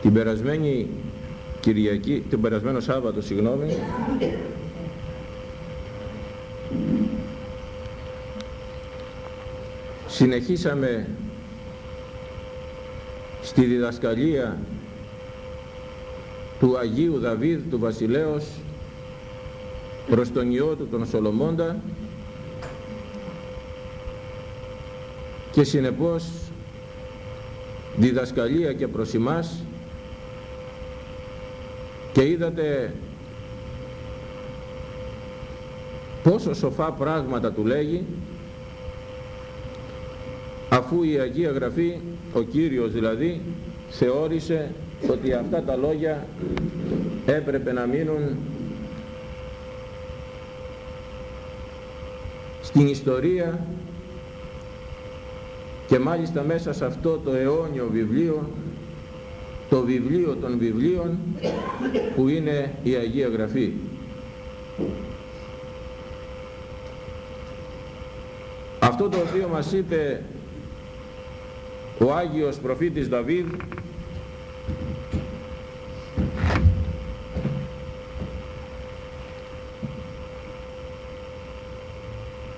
την περασμένη Κυριακή, την περασμένο Σάββατο, συγγνώμη, συνεχίσαμε στη διδασκαλία του Αγίου Δαβίδ του Βασιλέως προς τον Υιό του τον Σολομώντα. Και συνεπώς διδασκαλία και προς εμάς και είδατε πόσο σοφά πράγματα του λέγει αφού η Αγία Γραφή, ο Κύριος δηλαδή, θεώρησε ότι αυτά τα λόγια έπρεπε να μείνουν στην ιστορία και μάλιστα μέσα σε αυτό το αιώνιο βιβλίο το βιβλίο των βιβλίων που είναι η Αγία Γραφή. Αυτό το οποίο μας είπε ο Άγιος Προφήτης Δαβίδ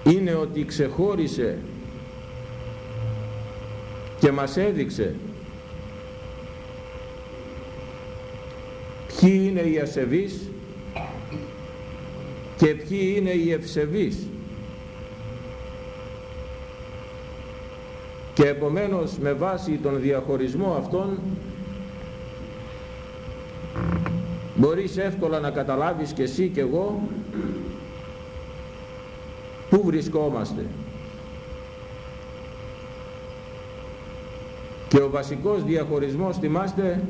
είναι ότι ξεχώρισε και μας έδειξε ποιοι είναι οι ασεβείς και ποιοι είναι οι ευσεβείς. Και επομένως με βάση τον διαχωρισμό αυτών μπορείς εύκολα να καταλάβεις και εσύ και εγώ πού βρισκόμαστε. Και ο βασικός διαχωρισμός θυμάστε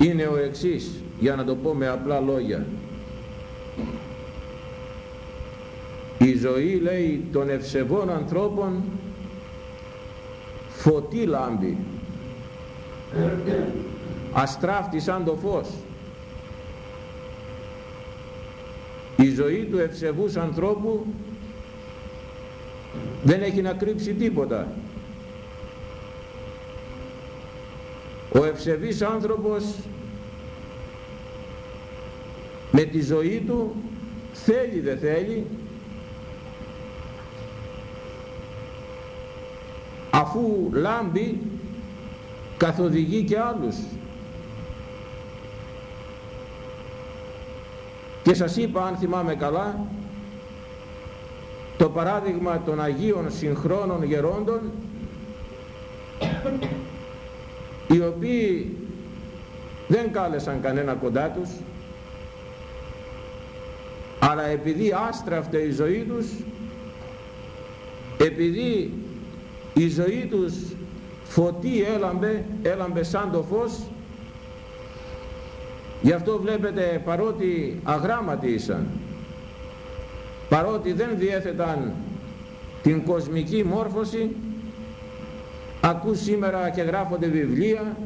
είναι ο εξής για να το πω με απλά λόγια. Η ζωή λέει των ευσεβών ανθρώπων φωτί λάμπει. Αστράφτη σαν το φως. Η ζωή του ευσεβούς ανθρώπου δεν έχει να κρύψει τίποτα ο ευσεβής άνθρωπος με τη ζωή του θέλει δεν θέλει αφού λάμπει καθοδηγεί και άλλους. Και σας είπα αν θυμάμαι καλά το παράδειγμα των Αγίων συγχρόνων γερόντων οι οποίοι δεν κάλεσαν κανένα κοντά τους αλλά επειδή άστραφτε η ζωή τους επειδή η ζωή τους φωτί έλαμπε, έλαμπε σαν το φως γι' αυτό βλέπετε παρότι αγράμματοι ήσαν παρότι δεν διέθεταν την κοσμική μόρφωση ακούς σήμερα και γράφονται βιβλία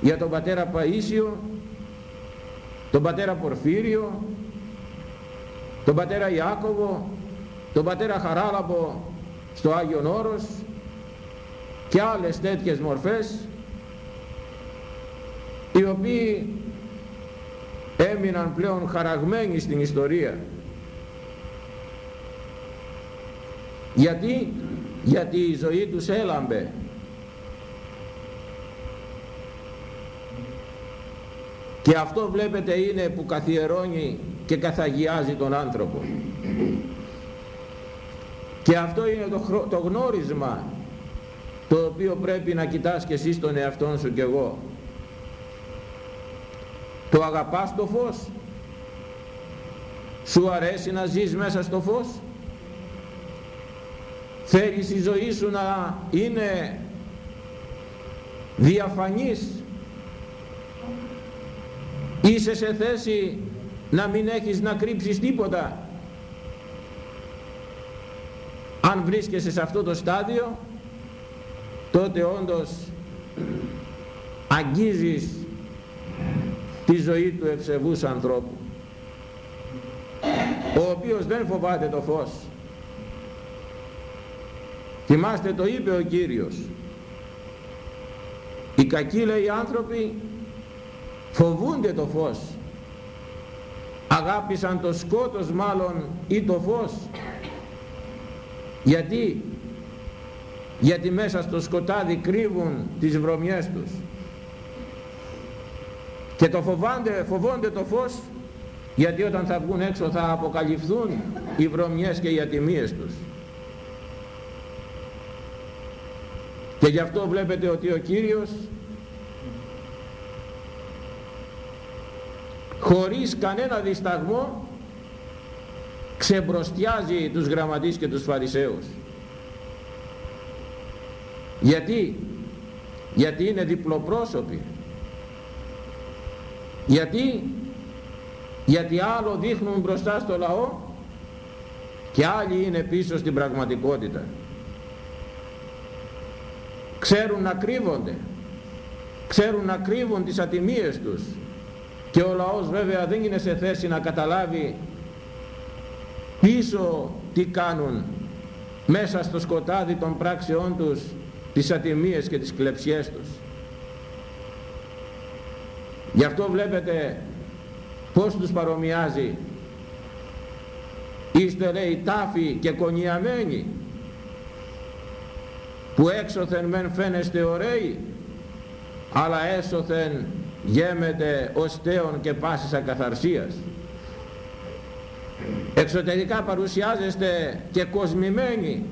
για τον πατέρα Παΐσιο τον πατέρα Πορφύριο τον πατέρα Ιάκωβο τον πατέρα Χαράλαμπο στο Άγιον Όρος και άλλες τέτοιες μορφές οι οποίοι έμειναν πλέον χαραγμένοι στην ιστορία. Γιατί γιατί η ζωή τους έλαμπε. Και αυτό βλέπετε είναι που καθιερώνει και καθαγιάζει τον άνθρωπο. Και αυτό είναι το, το γνώρισμα το οποίο πρέπει να κοιτάς και εσύ τον εαυτό σου και εγώ. Το αγαπάς το φως; Σου αρέσει να ζεις μέσα στο φως; Θέλεις η ζωή σου να είναι διαφανής; Είσαι σε θέση να μην έχεις να κρύψεις τίποτα; Αν βρίσκεσαι σε αυτό το στάδιο τότε όντως αγγίζεις τη ζωή του ευσεβούς ανθρώπου ο οποίος δεν φοβάται το φως θυμάστε το είπε ο Κύριος. Οι κακοί λέει άνθρωποι φοβούνται το φως. Αγάπησαν το σκότος μάλλον ή το φως. Γιατί; Γιατί μέσα στο σκοτάδι κρύβουν τις βρωμιές τους. Και το φοβάνται, φοβόνται το φως γιατί όταν θα βγουν έξω θα αποκαλυφθούν οι βρωμιές και οι ατιμίες τους και γι' αυτό βλέπετε ότι ο Κύριος χωρίς κανένα δισταγμό ξεμπροστιάζει τους γραμματείς και τους φαρισαίους. Γιατί; Γιατί είναι διπλοπρόσωποι. Γιατί; Γιατί άλλο δείχνουν μπροστά στο λαό και άλλοι είναι πίσω στην πραγματικότητα ξέρουν να κρύβονται ξέρουν να κρύβουν τις ατιμίες τους. Και ο λαός βέβαια δεν είναι σε θέση να καταλάβει πίσω τι κάνουν μέσα στο σκοτάδι των πράξεών τους τις ατιμίες και τις κλεψιές τους. Γι' αυτό βλέπετε πως τους παρομοιάζει. Είστε λέει τάφοι και κονιαμένοι που έξωθεν μεν φαίνεστε ωραίοι αλλά έσωθεν γέμεται ως τέον και πάσης ακαθαρσίας. Εξωτερικά παρουσιάζεστε και κοσμημένοι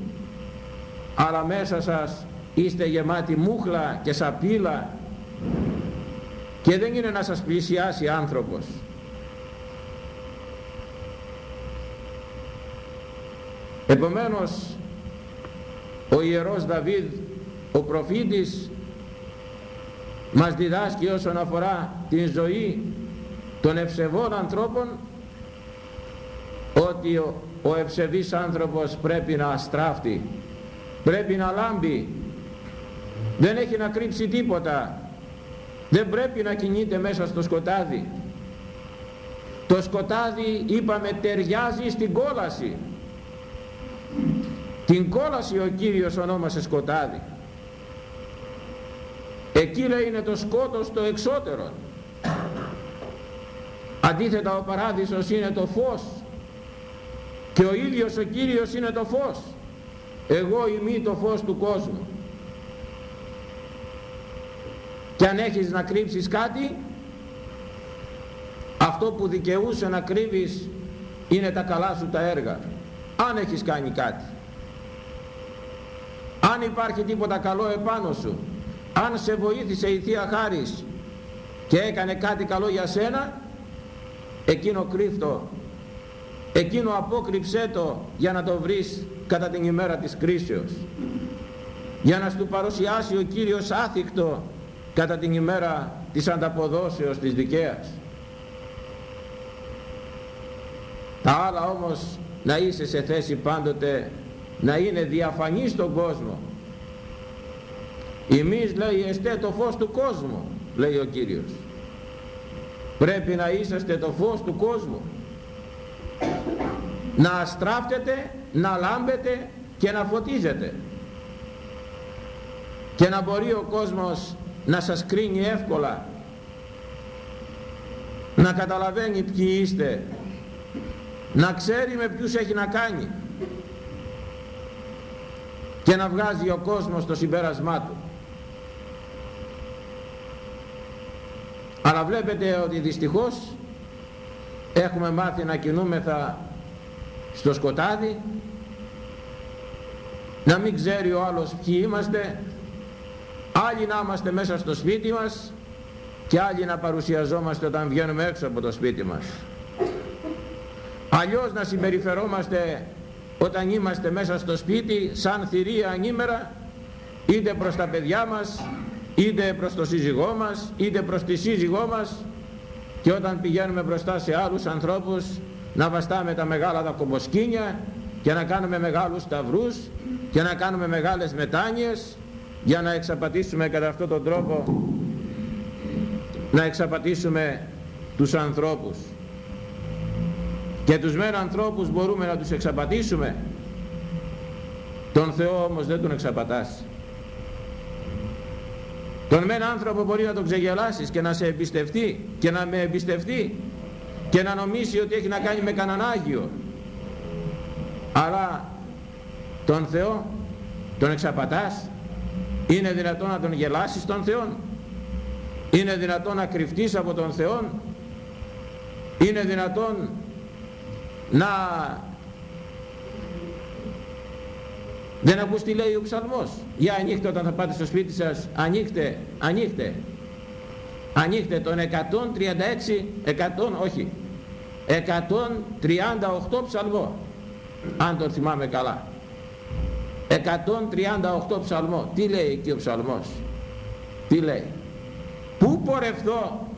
αλλά μέσα σας είστε γεμάτοι μούχλα και σαπίλα και δεν είναι να σας πλησιάσει άνθρωπος. Επομένως ο Ιερός Δαβίδ ο προφήτης μας διδάσκει όσον αφορά την ζωή των ευσεβών ανθρώπων ότι ο, ο ευσεβής άνθρωπος πρέπει να αστράφτει πρέπει να λάμπει δεν έχει να κρύψει τίποτα δεν πρέπει να κινείται μέσα στο σκοτάδι. Το σκοτάδι είπαμε ταιριάζει στην κόλαση την κόλαση ο Κύριος ονόμασε σκοτάδι. Εκεί λέει είναι το σκότος το εξώτερο. Αντίθετα ο παράδεισος είναι το φως. Και ο ίδιος ο Κύριος είναι το φως. Εγώ είμαι το φως του κόσμου. Και αν έχεις να κρύψεις κάτι αυτό που δικαιούσε να κρύβεις είναι τα καλά σου τα έργα. Αν έχεις κάνει κάτι αν υπάρχει τίποτα καλό επάνω σου αν σε βοήθησε η Θεία Χάρις και έκανε κάτι καλό για σένα εκείνο κρύφτο εκείνο απόκρυψέ το για να το βρεις κατά την ημέρα της κρίσεως. Για να σου παρουσιάσει ο Κύριος άθικτο κατά την ημέρα της ανταποδόσεως της δικαίας. Τα άλλα όμως να είσαι σε θέση πάντοτε να είναι διαφανής στον κόσμο. Εμείς λέει εστέ το φως του κόσμου λέει ο Κύριος. Πρέπει να είσαστε το φως του κόσμου. Να αστράφτετε να λάμπετε και να φωτίζετε. Και να μπορεί ο κόσμος να σας κρίνει εύκολα. Να καταλαβαίνει ποιοι είστε. Να ξέρει με ποιους έχει να κάνει και να βγάζει ο κόσμος το συμπέρασμά του. Αλλά βλέπετε ότι δυστυχώς έχουμε μάθει να κινούμεθα στο σκοτάδι να μην ξέρει ο άλλος ποιοι είμαστε άλλοι να είμαστε μέσα στο σπίτι μας και άλλοι να παρουσιαζόμαστε όταν βγαίνουμε έξω από το σπίτι μας. Αλλιώς να συμπεριφερόμαστε όταν είμαστε μέσα στο σπίτι σαν θηρία ανήμερα είτε προς τα παιδιά μας είτε προς το σύζυγό μας είτε προς τη σύζυγό μας και όταν πηγαίνουμε μπροστά σε άλλους ανθρώπους να βαστάμε τα μεγάλα τα κομποσκίνια και να κάνουμε μεγάλους σταυρούς και να κάνουμε μεγάλες μετάνοιες για να εξαπατήσουμε κατά αυτόν τον τρόπο να εξαπατήσουμε τους ανθρώπους και τους μεν ανθρώπους μπορούμε να τους εξαπατήσουμε. Τον Θεό όμως δεν τον εξαπατάς. Τον μεν άνθρωπο μπορεί να τον ξεγελάσεις και να σε εμπιστευτεί και να με εμπιστευτεί και να νομίσει ότι έχει να κάνει με κανέναν Άγιο. Αλλά τον Θεό τον εξαπατάς. Είναι δυνατόν να τον γελάσεις τον Θεό είναι δυνατόν να κρυφτείς από τον Θεό είναι δυνατόν να. Δεν ακούς τι λέει ο ψαλμός. Για ανοίχτε όταν θα πάτε στο σπίτι σας ανοίχτε, ανοίχτε ανοίχτε τον 136 100, όχι 138 ψαλμό αν το θυμάμαι καλά. 138 ψαλμό. Τι λέει εκεί ο ψαλμός; Τι λέει; Πού πορευθώ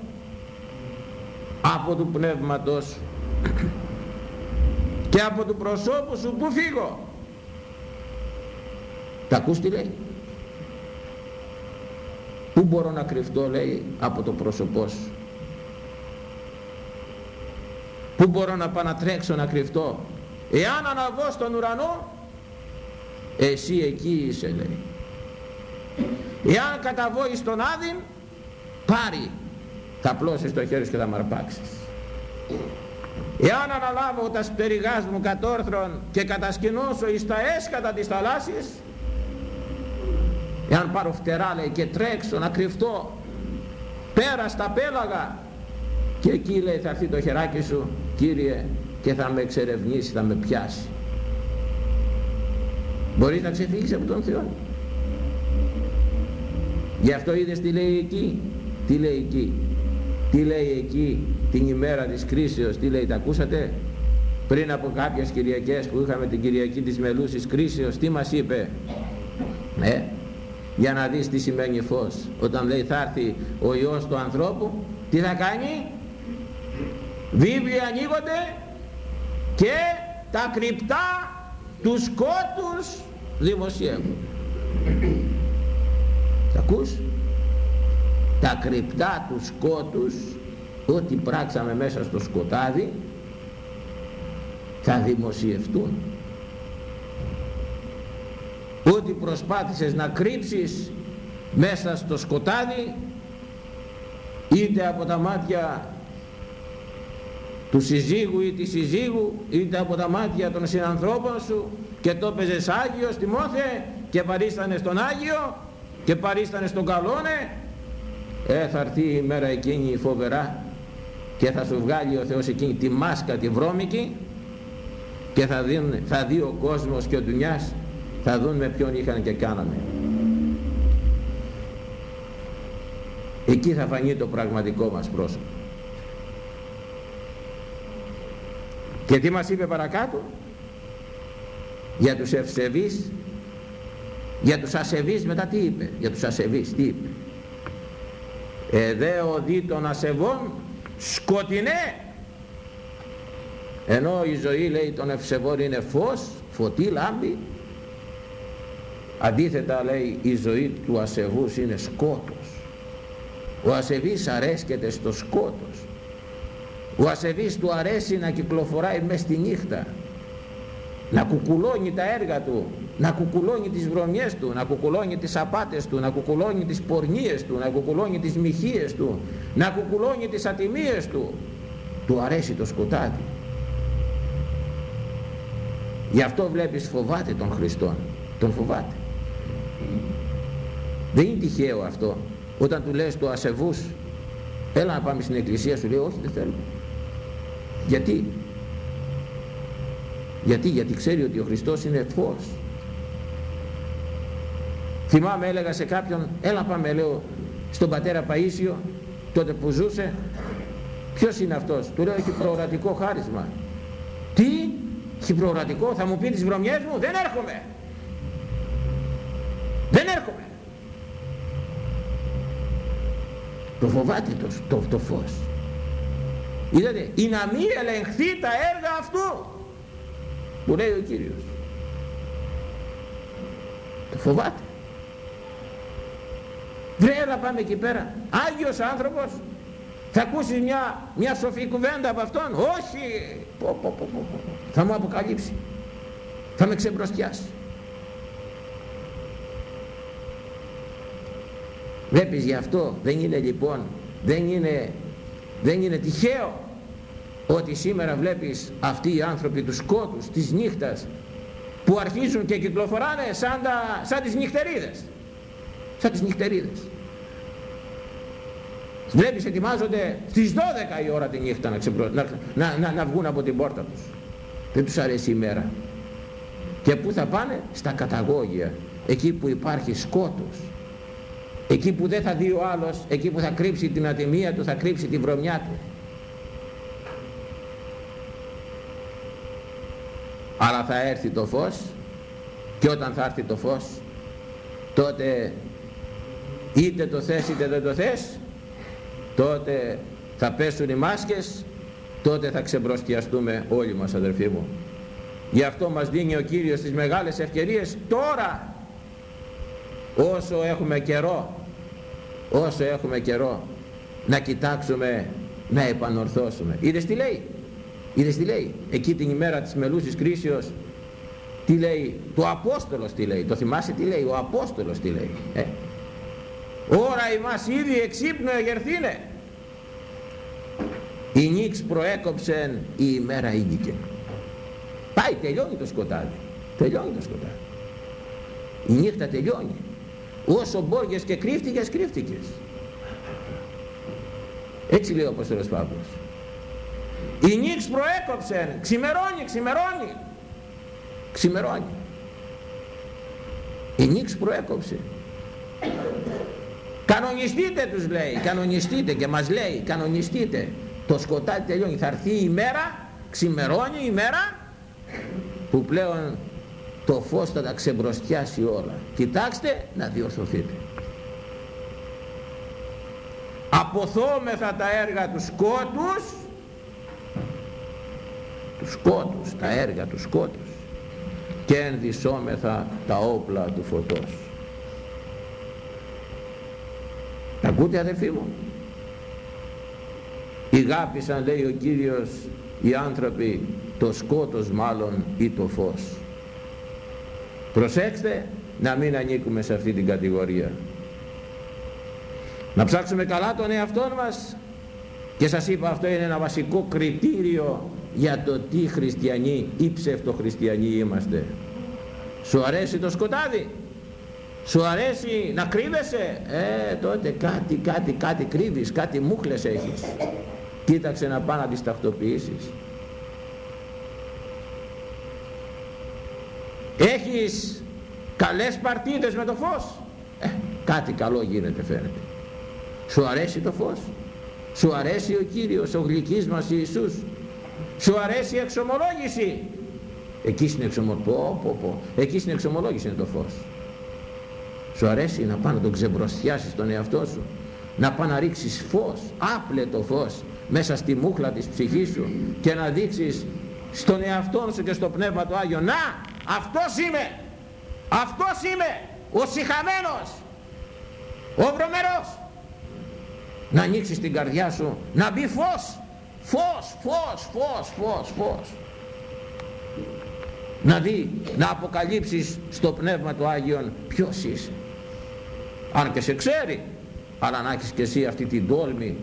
από του πνεύματος σου και από του προσώπου σου πού φύγω. Τα ακούς τι λέει; Πού μπορώ να κρυφτώ λέει από το πρόσωπό σου; Πού μπορώ να πάω να τρέξω να κρυφτώ; Εάν αναβώ στον ουρανό εσύ εκεί είσαι λέει. Εάν καταβώ εις τον Άδη πάρει. Θα πλώσεις το χέρι σου και θα μαρπάξεις εάν αναλάβω τα σπεριγάς μου κατόρθρον και κατασκηνώσω εις τα έσκατα της θαλάσσης εάν πάρω φτερά λέει και τρέξω να κρυφτώ πέρα στα πέλαγα και εκεί λέει θα έρθει το χεράκι σου Κύριε και θα με εξερευνήσει, θα με πιάσει. Μπορείς να ξεφύγεις από τον Θεό. Γι' αυτό είδες τι λέει εκεί τι λέει εκεί τι λέει εκεί την ημέρα της κρίσεως τι λέει τα ακούσατε; Πριν από κάποιες Κυριακές που είχαμε την Κυριακή της Μελούσης κρίσεως τι μας είπε; Ε, για να δεις τι σημαίνει φως. Όταν λέει θα έρθει ο Υιός του ανθρώπου τι θα κάνει; Βίβλοι ανοίγονται και τα κρυπτά τους σκότους δημοσιεύουν. Τα ακούς; Τα κρυπτά τους σκότους ό,τι πράξαμε μέσα στο σκοτάδι θα δημοσιευτούν. Ό,τι προσπάθησες να κρύψεις μέσα στο σκοτάδι είτε από τα μάτια του συζύγου ή της συζύγου είτε από τα μάτια των συνανθρώπων σου και το έπαιζες Άγιος Τιμόθε και παρίστανε στον Άγιο και παρίστανε στον Καλόνε ε, θα έρθει η μέρα εκείνη φοβερά και θα σου βγάλει ο Θεός εκείνη τη μάσκα τη βρώμικη και θα, δει, θα δει ο κόσμος και ο δουνιάς θα δουν με ποιον είχαν και κάνανε. Εκεί θα φανεί το πραγματικό μας πρόσωπο. Και τι μας είπε παρακάτω; Για τους ευσεβείς για τους ασεβείς μετά τι είπε; Για τους ασεβείς τι είπε; Εδέ οδεί των ασεβών σκοτεινέ ενώ η ζωή λέει των ευσεβών είναι φως φωτί λάμπη. Αντίθετα λέει η ζωή του ασεβούς είναι σκότος. Ο ασεβής αρέσκεται στο σκότος. Ο ασεβής του αρέσει να κυκλοφοράει μέσα στη νύχτα. Να κουκουλώνει τα έργα του να κουκουλώνει τις βρωμιές του να κουκουλώνει τις απάτες του να κουκουλώνει τις πορνίες του να κουκουλώνει τις μοιχείες του να κουκουλώνει τις ατιμίες του. Του αρέσει το σκοτάδι. Γι' αυτό βλέπεις φοβάται τον Χριστό τον φοβάται. Δεν είναι τυχαίο αυτό. Όταν του λες το ασεβούς έλα να πάμε στην εκκλησία σου λέει όχι δεν θέλω γιατί; Γιατί γιατί ξέρει ότι ο Χριστός είναι φως θυμάμαι έλεγα σε κάποιον έλα πάμε λέω στον πατέρα Παΐσιο τότε που ζούσε. Ποιος είναι αυτός του λέω έχει προορατικό χάρισμα τι έχει προορατικό θα μου πει τις βρωμιές μου δεν έρχομαι δεν έρχομαι το φοβάται το, το, το φως. Είδατε ή να μην ελεγχθεί τα έργα αυτού που λέει ο Κύριος. Το φοβάται βρε έλα πάμε εκεί πέρα. Άγιος άνθρωπος. Θα ακούσεις μια, μια σοφή κουβέντα από αυτόν; Όχι. Πω, πω, πω, πω. θα μου αποκαλύψει. Θα με ξεμπροστιάσει. Βλέπεις γι' αυτό δεν είναι λοιπόν δεν είναι, δεν είναι τυχαίο ότι σήμερα βλέπεις αυτοί οι άνθρωποι τους σκότους της νύχτας που αρχίζουν και κυκλοφοράνε σαν, τα, σαν τις νυχτερίδες σαν τις νυχτερίδες. Βλέπεις ετοιμάζονται στις 12 η ώρα τη νύχτα να, ξεπρό... να, να, να, να βγουν από την πόρτα τους. Δεν τους αρέσει η μέρα. Και πού θα πάνε; Στα καταγόγια. Εκεί που υπάρχει σκότος. Εκεί που δεν θα δει ο άλλος. Εκεί που θα κρύψει την ατιμία του θα κρύψει την βρωμιά του. Αλλά θα έρθει το φως και όταν θα έρθει το φως τότε είτε το θες είτε δεν το θες τότε θα πέσουν οι μάσκες τότε θα ξεμπροστιαστούμε όλοι μας αδερφοί μου. Γι' αυτό μας δίνει ο Κύριος τις μεγάλες ευκαιρίες τώρα όσο έχουμε καιρό όσο έχουμε καιρό να κοιτάξουμε να επανορθώσουμε. Είδες τι λέει; Είδες τι λέει; Εκεί την ημέρα της μελούσης κρίσεως τι λέει; Το Απόστολος τι λέει; Το θυμάσαι τι λέει; Ο Απόστολος τι λέει; Ε; Ώρα ημάς ήδη εξύπνο εγερθήνε η νύξ προέκοψεν η ημέρα ήγηκε. Πάει τελειώνει το σκοτάδι. Τελειώνει το σκοτάδι. Η νύχτα τελειώνει. Όσο μπόγες και κρύφτηκες κρύφτηκες. Έτσι λέει ο Απόστολος Παύλος. Η νύξ προέκοψε ξημερώνει ξημερώνει. Ξημερώνει. Η νύξ προέκοψε κανονιστείτε τους λέει. Κανονιστείτε και μας λέει κανονιστείτε. Το σκοτάδι τελειώνει. Θα έρθει η μέρα ξημερώνει η μέρα που πλέον το φως θα τα ξεμπροστιάσει όλα. Κοιτάξτε να διορθωθείτε. Αποθόμεθα τα έργα του σκότους τους σκότους τα έργα του σκότους και ενδυσόμεθα τα όπλα του φωτός τα ακούτε αδερφοί μου. Ηγάπησαν λέει ο Κύριος οι άνθρωποι το σκότος μάλλον ή το φως. Προσέξτε να μην ανήκουμε σε αυτή την κατηγορία. Να ψάξουμε καλά τον εαυτό μας. Και σας είπα αυτό είναι ένα βασικό κριτήριο για το τι χριστιανοί ή ψευτοχριστιανοί είμαστε. Σου αρέσει το σκοτάδι; Σου αρέσει να κρύβεσαι; Ε τότε κάτι κάτι κάτι κρύβεις κάτι μούχλες έχεις. Κοίταξε να πά να τις ταυτοποιήσεις. Έχεις καλές παρτίδες με το φως; Ε, κάτι καλό γίνεται φαίνεται. Σου αρέσει το φως; Σου αρέσει ο Κύριος ο γλυκής μας Ιησούς; Σου αρέσει η εξομολόγηση; Εκεί στην εξομολόγηση εκεί στην εξομολόγηση είναι το φως σου αρέσει να πάει να τον ξεμπροστιάσεις τον εαυτό σου να πάει να ρίξεις φως άπλετο φως μέσα στη μούχλα της ψυχής σου και να δείξεις στον εαυτό σου και στο Πνεύμα του Άγιο να αυτός είμαι αυτός είμαι ο συχαμένος ο βρωμερός να ανοίξεις την καρδιά σου να μπει φως φως φως φως φως φως. Να δει να αποκαλύψεις στο Πνεύμα του Άγιον ποιος είσαι αν και σε ξέρει αλλά να έχεις και εσύ αυτή την τόλμη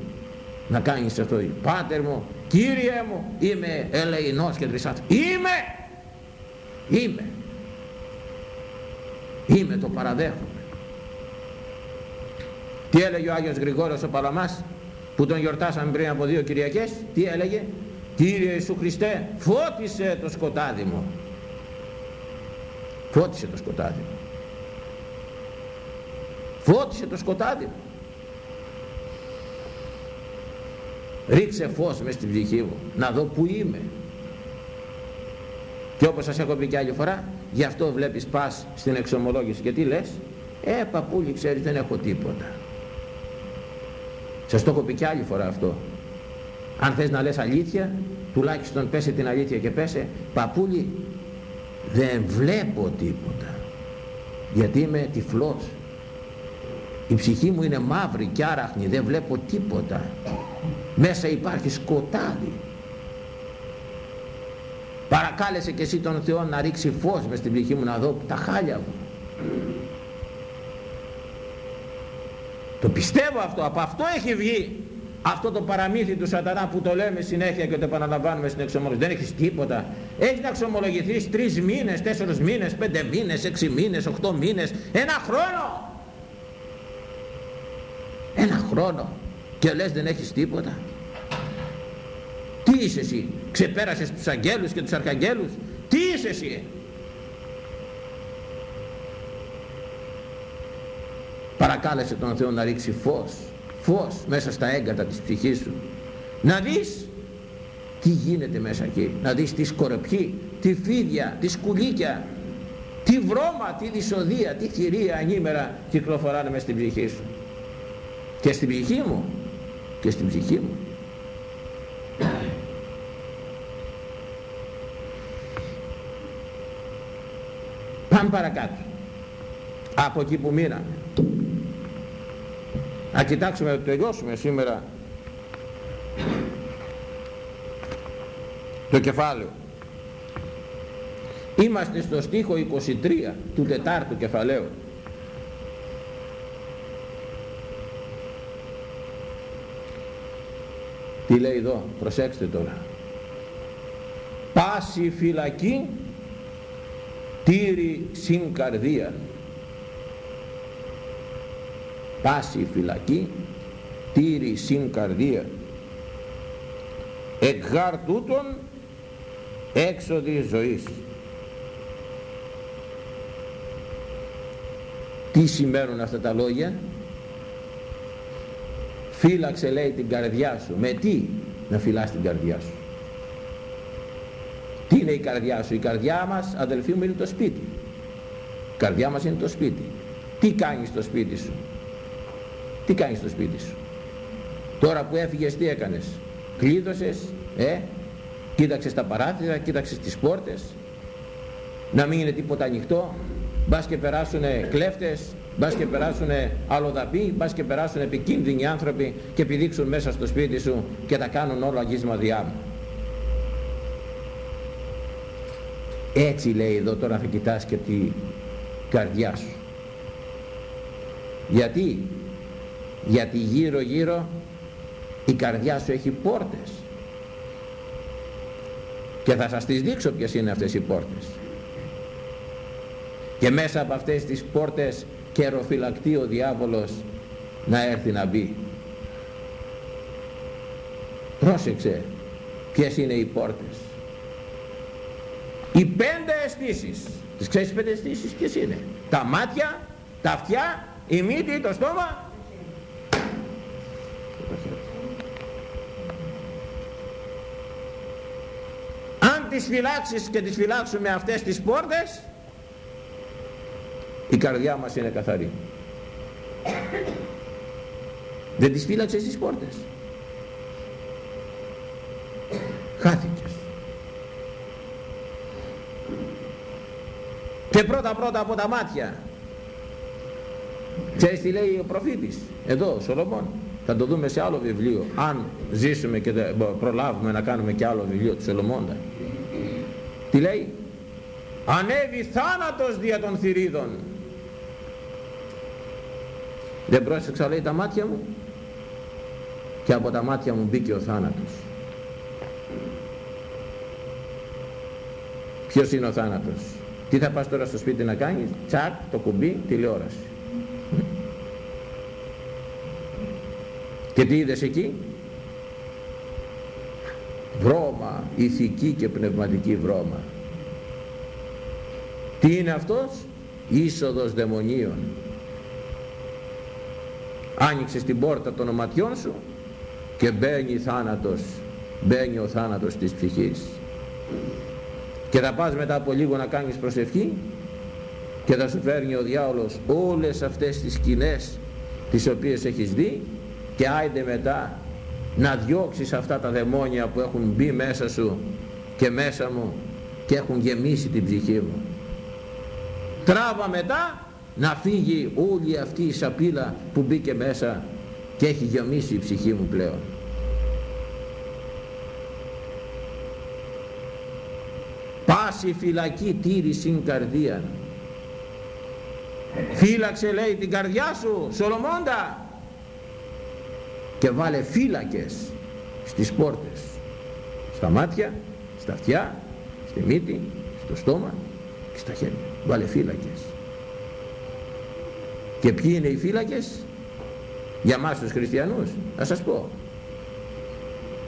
να κάνεις αυτό. Πάτερ μου, Κύριε μου είμαι ελεηνός και τρισάτος είμαι! Είμαι! Είμαι το παραδέχομαι. Τι έλεγε ο Άγιος Γρηγόρος ο Παλαμάς που τον γιορτάσαμε πριν από δύο Κυριακές; Τι έλεγε; Κύριε Ιησού Χριστέ φώτισε το σκοτάδι μου. Φώτισε το σκοτάδι μου φώτισε το σκοτάδι. Μου ρίξε φως μες στην ψυχή μου να δω που είμαι. Και όπως σας έχω πει και άλλη φορά γι' αυτό βλέπεις πας στην εξομολόγηση και τι λες; Ε παππούλη ξέρεις δεν έχω τίποτα. Σας το έχω πει και άλλη φορά αυτό. Αν θες να λες αλήθεια τουλάχιστον πέσε την αλήθεια και πέσε παππούλη δεν βλέπω τίποτα γιατί είμαι τυφλός η ψυχή μου είναι μαύρη και άραχνη δεν βλέπω τίποτα. Μέσα υπάρχει σκοτάδι. Παρακάλεσε και εσύ τον Θεό να ρίξει φως μες στην ψυχή μου να δω τα χάλια μου. Το πιστεύω αυτό από αυτό έχει βγει αυτό το παραμύθι του σατανά που το λέμε συνέχεια και το επαναλαμβάνουμε στην εξομολογία. Δεν έχεις τίποτα. Έχεις να εξομολογηθείς τρεις μήνες, τέσσερις μήνες, πέντε μήνες, έξι μήνες, οχτώ μήνες ένα χρόνο. ένα χρόνο. Και λες δεν έχεις τίποτα τι είσαι εσύ ξεπέρασες τους αγγέλους και τους αρχαγγέλους; Τι είσαι εσύ παρακάλεσε τον Θεό να ρίξει φως φως μέσα στα έγκατα της ψυχής σου. Να δεις τι γίνεται μέσα εκεί. Να δεις τη σκορπιή τη φίδια, τη σκουλίκια τι βρώμα, τι δυσοδεία τι θηρία ανήμερα κυκλοφοράνε μέσα στην ψυχή σου και στην ψυχή μου. Και στην ψυχή μου. Πάμε παρακάτω. Από εκεί που μείναμε. Να κοιτάξουμε να τελειώσουμε σήμερα. Το κεφάλαιο. Είμαστε στο στίχο 23 του τετάρτου κεφαλαίου τι λέει εδώ προσέξτε τώρα. Πάση φυλακή τύρι συν καρδία. Πάση φυλακή τύρι συν καρδία. Εκγάρ τούτων έξοδη ζωής. Τι σημαίνουν αυτά τα λόγια; Φύλαξε λέει την καρδιά σου. Με τι να φυλάς την καρδιά σου; Τι είναι η καρδιά σου; Η καρδιά μας αδελφοί μου είναι το σπίτι. Η καρδιά μας είναι το σπίτι. Τι κάνεις στο σπίτι σου; Τι κάνεις στο σπίτι σου; Τώρα που έφυγες τι έκανες; Κλείδωσες ε, κοίταξες τα παράθυρα κοίταξες τις πόρτες; Να μην είναι τίποτα ανοιχτό; Μπας και περάσουνε κλέφτες; Μπας και περάσουνε αλλοδαποί μπας και περάσουν επικίνδυνοι άνθρωποι και πηδήξουν μέσα στο σπίτι σου και τα κάνουν όλα αγίσμα διάμου έτσι λέει εδώ τώρα θα κοιτάς και τη καρδιά σου. Γιατί; Γιατί γύρω γύρω η καρδιά σου έχει πόρτες. Και θα σας τις δείξω ποιες είναι αυτές οι πόρτες. Και μέσα από αυτές τις πόρτες καιροφυλακτεί ο διάβολος να έρθει να μπει. Πρόσεξε ποιες είναι οι πόρτες. Οι πέντε αισθήσεις. Τις ξέρεις πέντε αισθήσεις ποιες είναι. Τα μάτια, τα αυτιά, η μύτη, το στόμα. Αν τις φυλάξεις και τις φυλάξουμε αυτές τις πόρτες η καρδιά μας είναι καθαρή. Δεν τις φύλαξες τις πόρτες. Χάθηκες. Και πρώτα πρώτα από τα μάτια. Ξέρεις τι λέει ο προφήτης; Εδώ ο Σολομών. Θα το δούμε σε άλλο βιβλίο. Αν ζήσουμε και προλάβουμε να κάνουμε και άλλο βιβλίο του Σολομώντα τι λέει; Ανέβη θάνατος δια των θηρίδων δεν πρόσεξα λέει τα μάτια μου. Και από τα μάτια μου μπήκε ο θάνατος. Ποιος είναι ο θάνατος; Τι θα πας τώρα στο σπίτι να κάνεις; Τσακ το κουμπί τηλεόραση. Και τι είδες εκεί; Βρώμα ηθική και πνευματική βρώμα. Τι είναι αυτός; Είσοδος δαιμονίων άνοιξε την πόρτα των οματιών σου και μπαίνει θάνατος μπαίνει ο θάνατος της ψυχής. Και θα πας μετά από λίγο να κάνεις προσευχή και θα σου φέρνει ο διάολος όλες αυτές τις σκηνές τις οποίες έχεις δει και άιντε μετά να διώξεις αυτά τα δαιμόνια που έχουν μπει μέσα σου και μέσα μου και έχουν γεμίσει την ψυχή μου. Τράβα μετά να φύγει όλη αυτή η σαπίλα που μπήκε μέσα και έχει γεμίσει η ψυχή μου πλέον. Πάση φυλακή τήρη συν καρδία. Φύλαξε λέει την καρδιά σου Σολομώντα. Και βάλε φύλακες στις πόρτες. Στα μάτια, στα αυτιά στη μύτη, στο στόμα και στα χέρια. Βάλε φύλακες και ποιοι είναι οι φύλακες; Για μας τους χριστιανούς θα σας πω.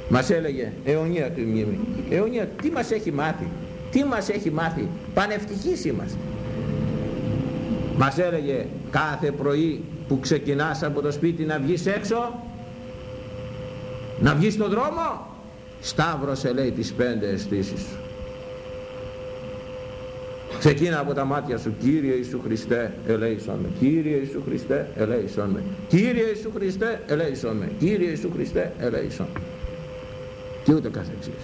Μας έλεγε αιωνία του μνήμη αιωνία τι μας έχει μάθει; Τι μας έχει μάθει; Πανευτυχείς είμαστε. Μας έλεγε κάθε πρωί που ξεκινάς από το σπίτι να βγεις έξω να βγεις στον δρόμο σταύρωσε λέει τις πέντε αισθήσεις σου ξεκίνα από τα μάτια σου Κύριε Ιησού Χριστέ ελέησον με. Κύριε Ιησού Χριστέ ελέησον με. Κύριε Ιησού Χριστέ ελέησον με. Κύριε Ιησού Χριστέ ελέησον και ούτε καθεξής.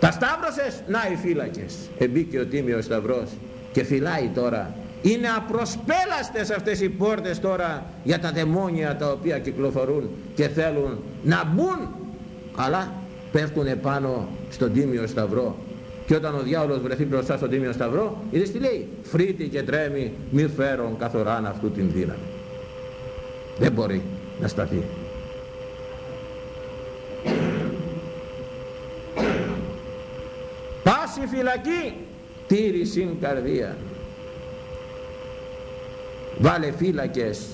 Τα σταύρωσες να οι φύλακες. Εμπήκε ο Τίμιος Σταυρός και φυλάει τώρα. Είναι απροσπέλαστες αυτές οι πόρτες τώρα για τα δαιμόνια τα οποία κυκλοφορούν και θέλουν να μπουν. Αλλά πέφτουν επάνω στον Τίμιο Σταυρό και όταν ο διάολος βρεθεί μπροστά στον Τίμιο Σταυρό είδες τι λέει; Φρύτει και τρέμει μη φέρουν καθοράν αυτού την δύναμη δεν μπορεί να σταθεί. Πάση φυλακή τήρησιν καρδία. Βάλε φύλακες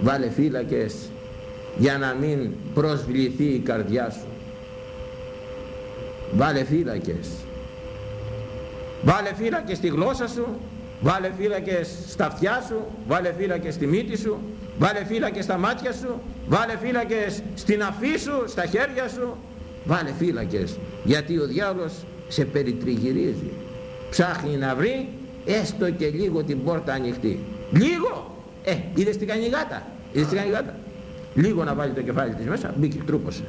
βάλε φύλακες για να μην προσβληθεί η καρδιά σου. Βάλε φύλακες βάλε φύλακες στη γλώσσα σου βάλε φύλακες στα αυτιά σου βάλε φύλακες στη μύτη σου βάλε φύλακες στα μάτια σου βάλε φύλακες στην αφή σου στα χέρια σου βάλε φύλακες γιατί ο διάολος σε περιτριγυρίζει. Ψάχνει να βρει έστω και λίγο την πόρτα ανοιχτή. Λίγο! Ε είδες την κανηγάτα; Είδες την κανηγάτα; Λίγο να βάλει το κεφάλι της μέσα μπήκε τρούπωσε.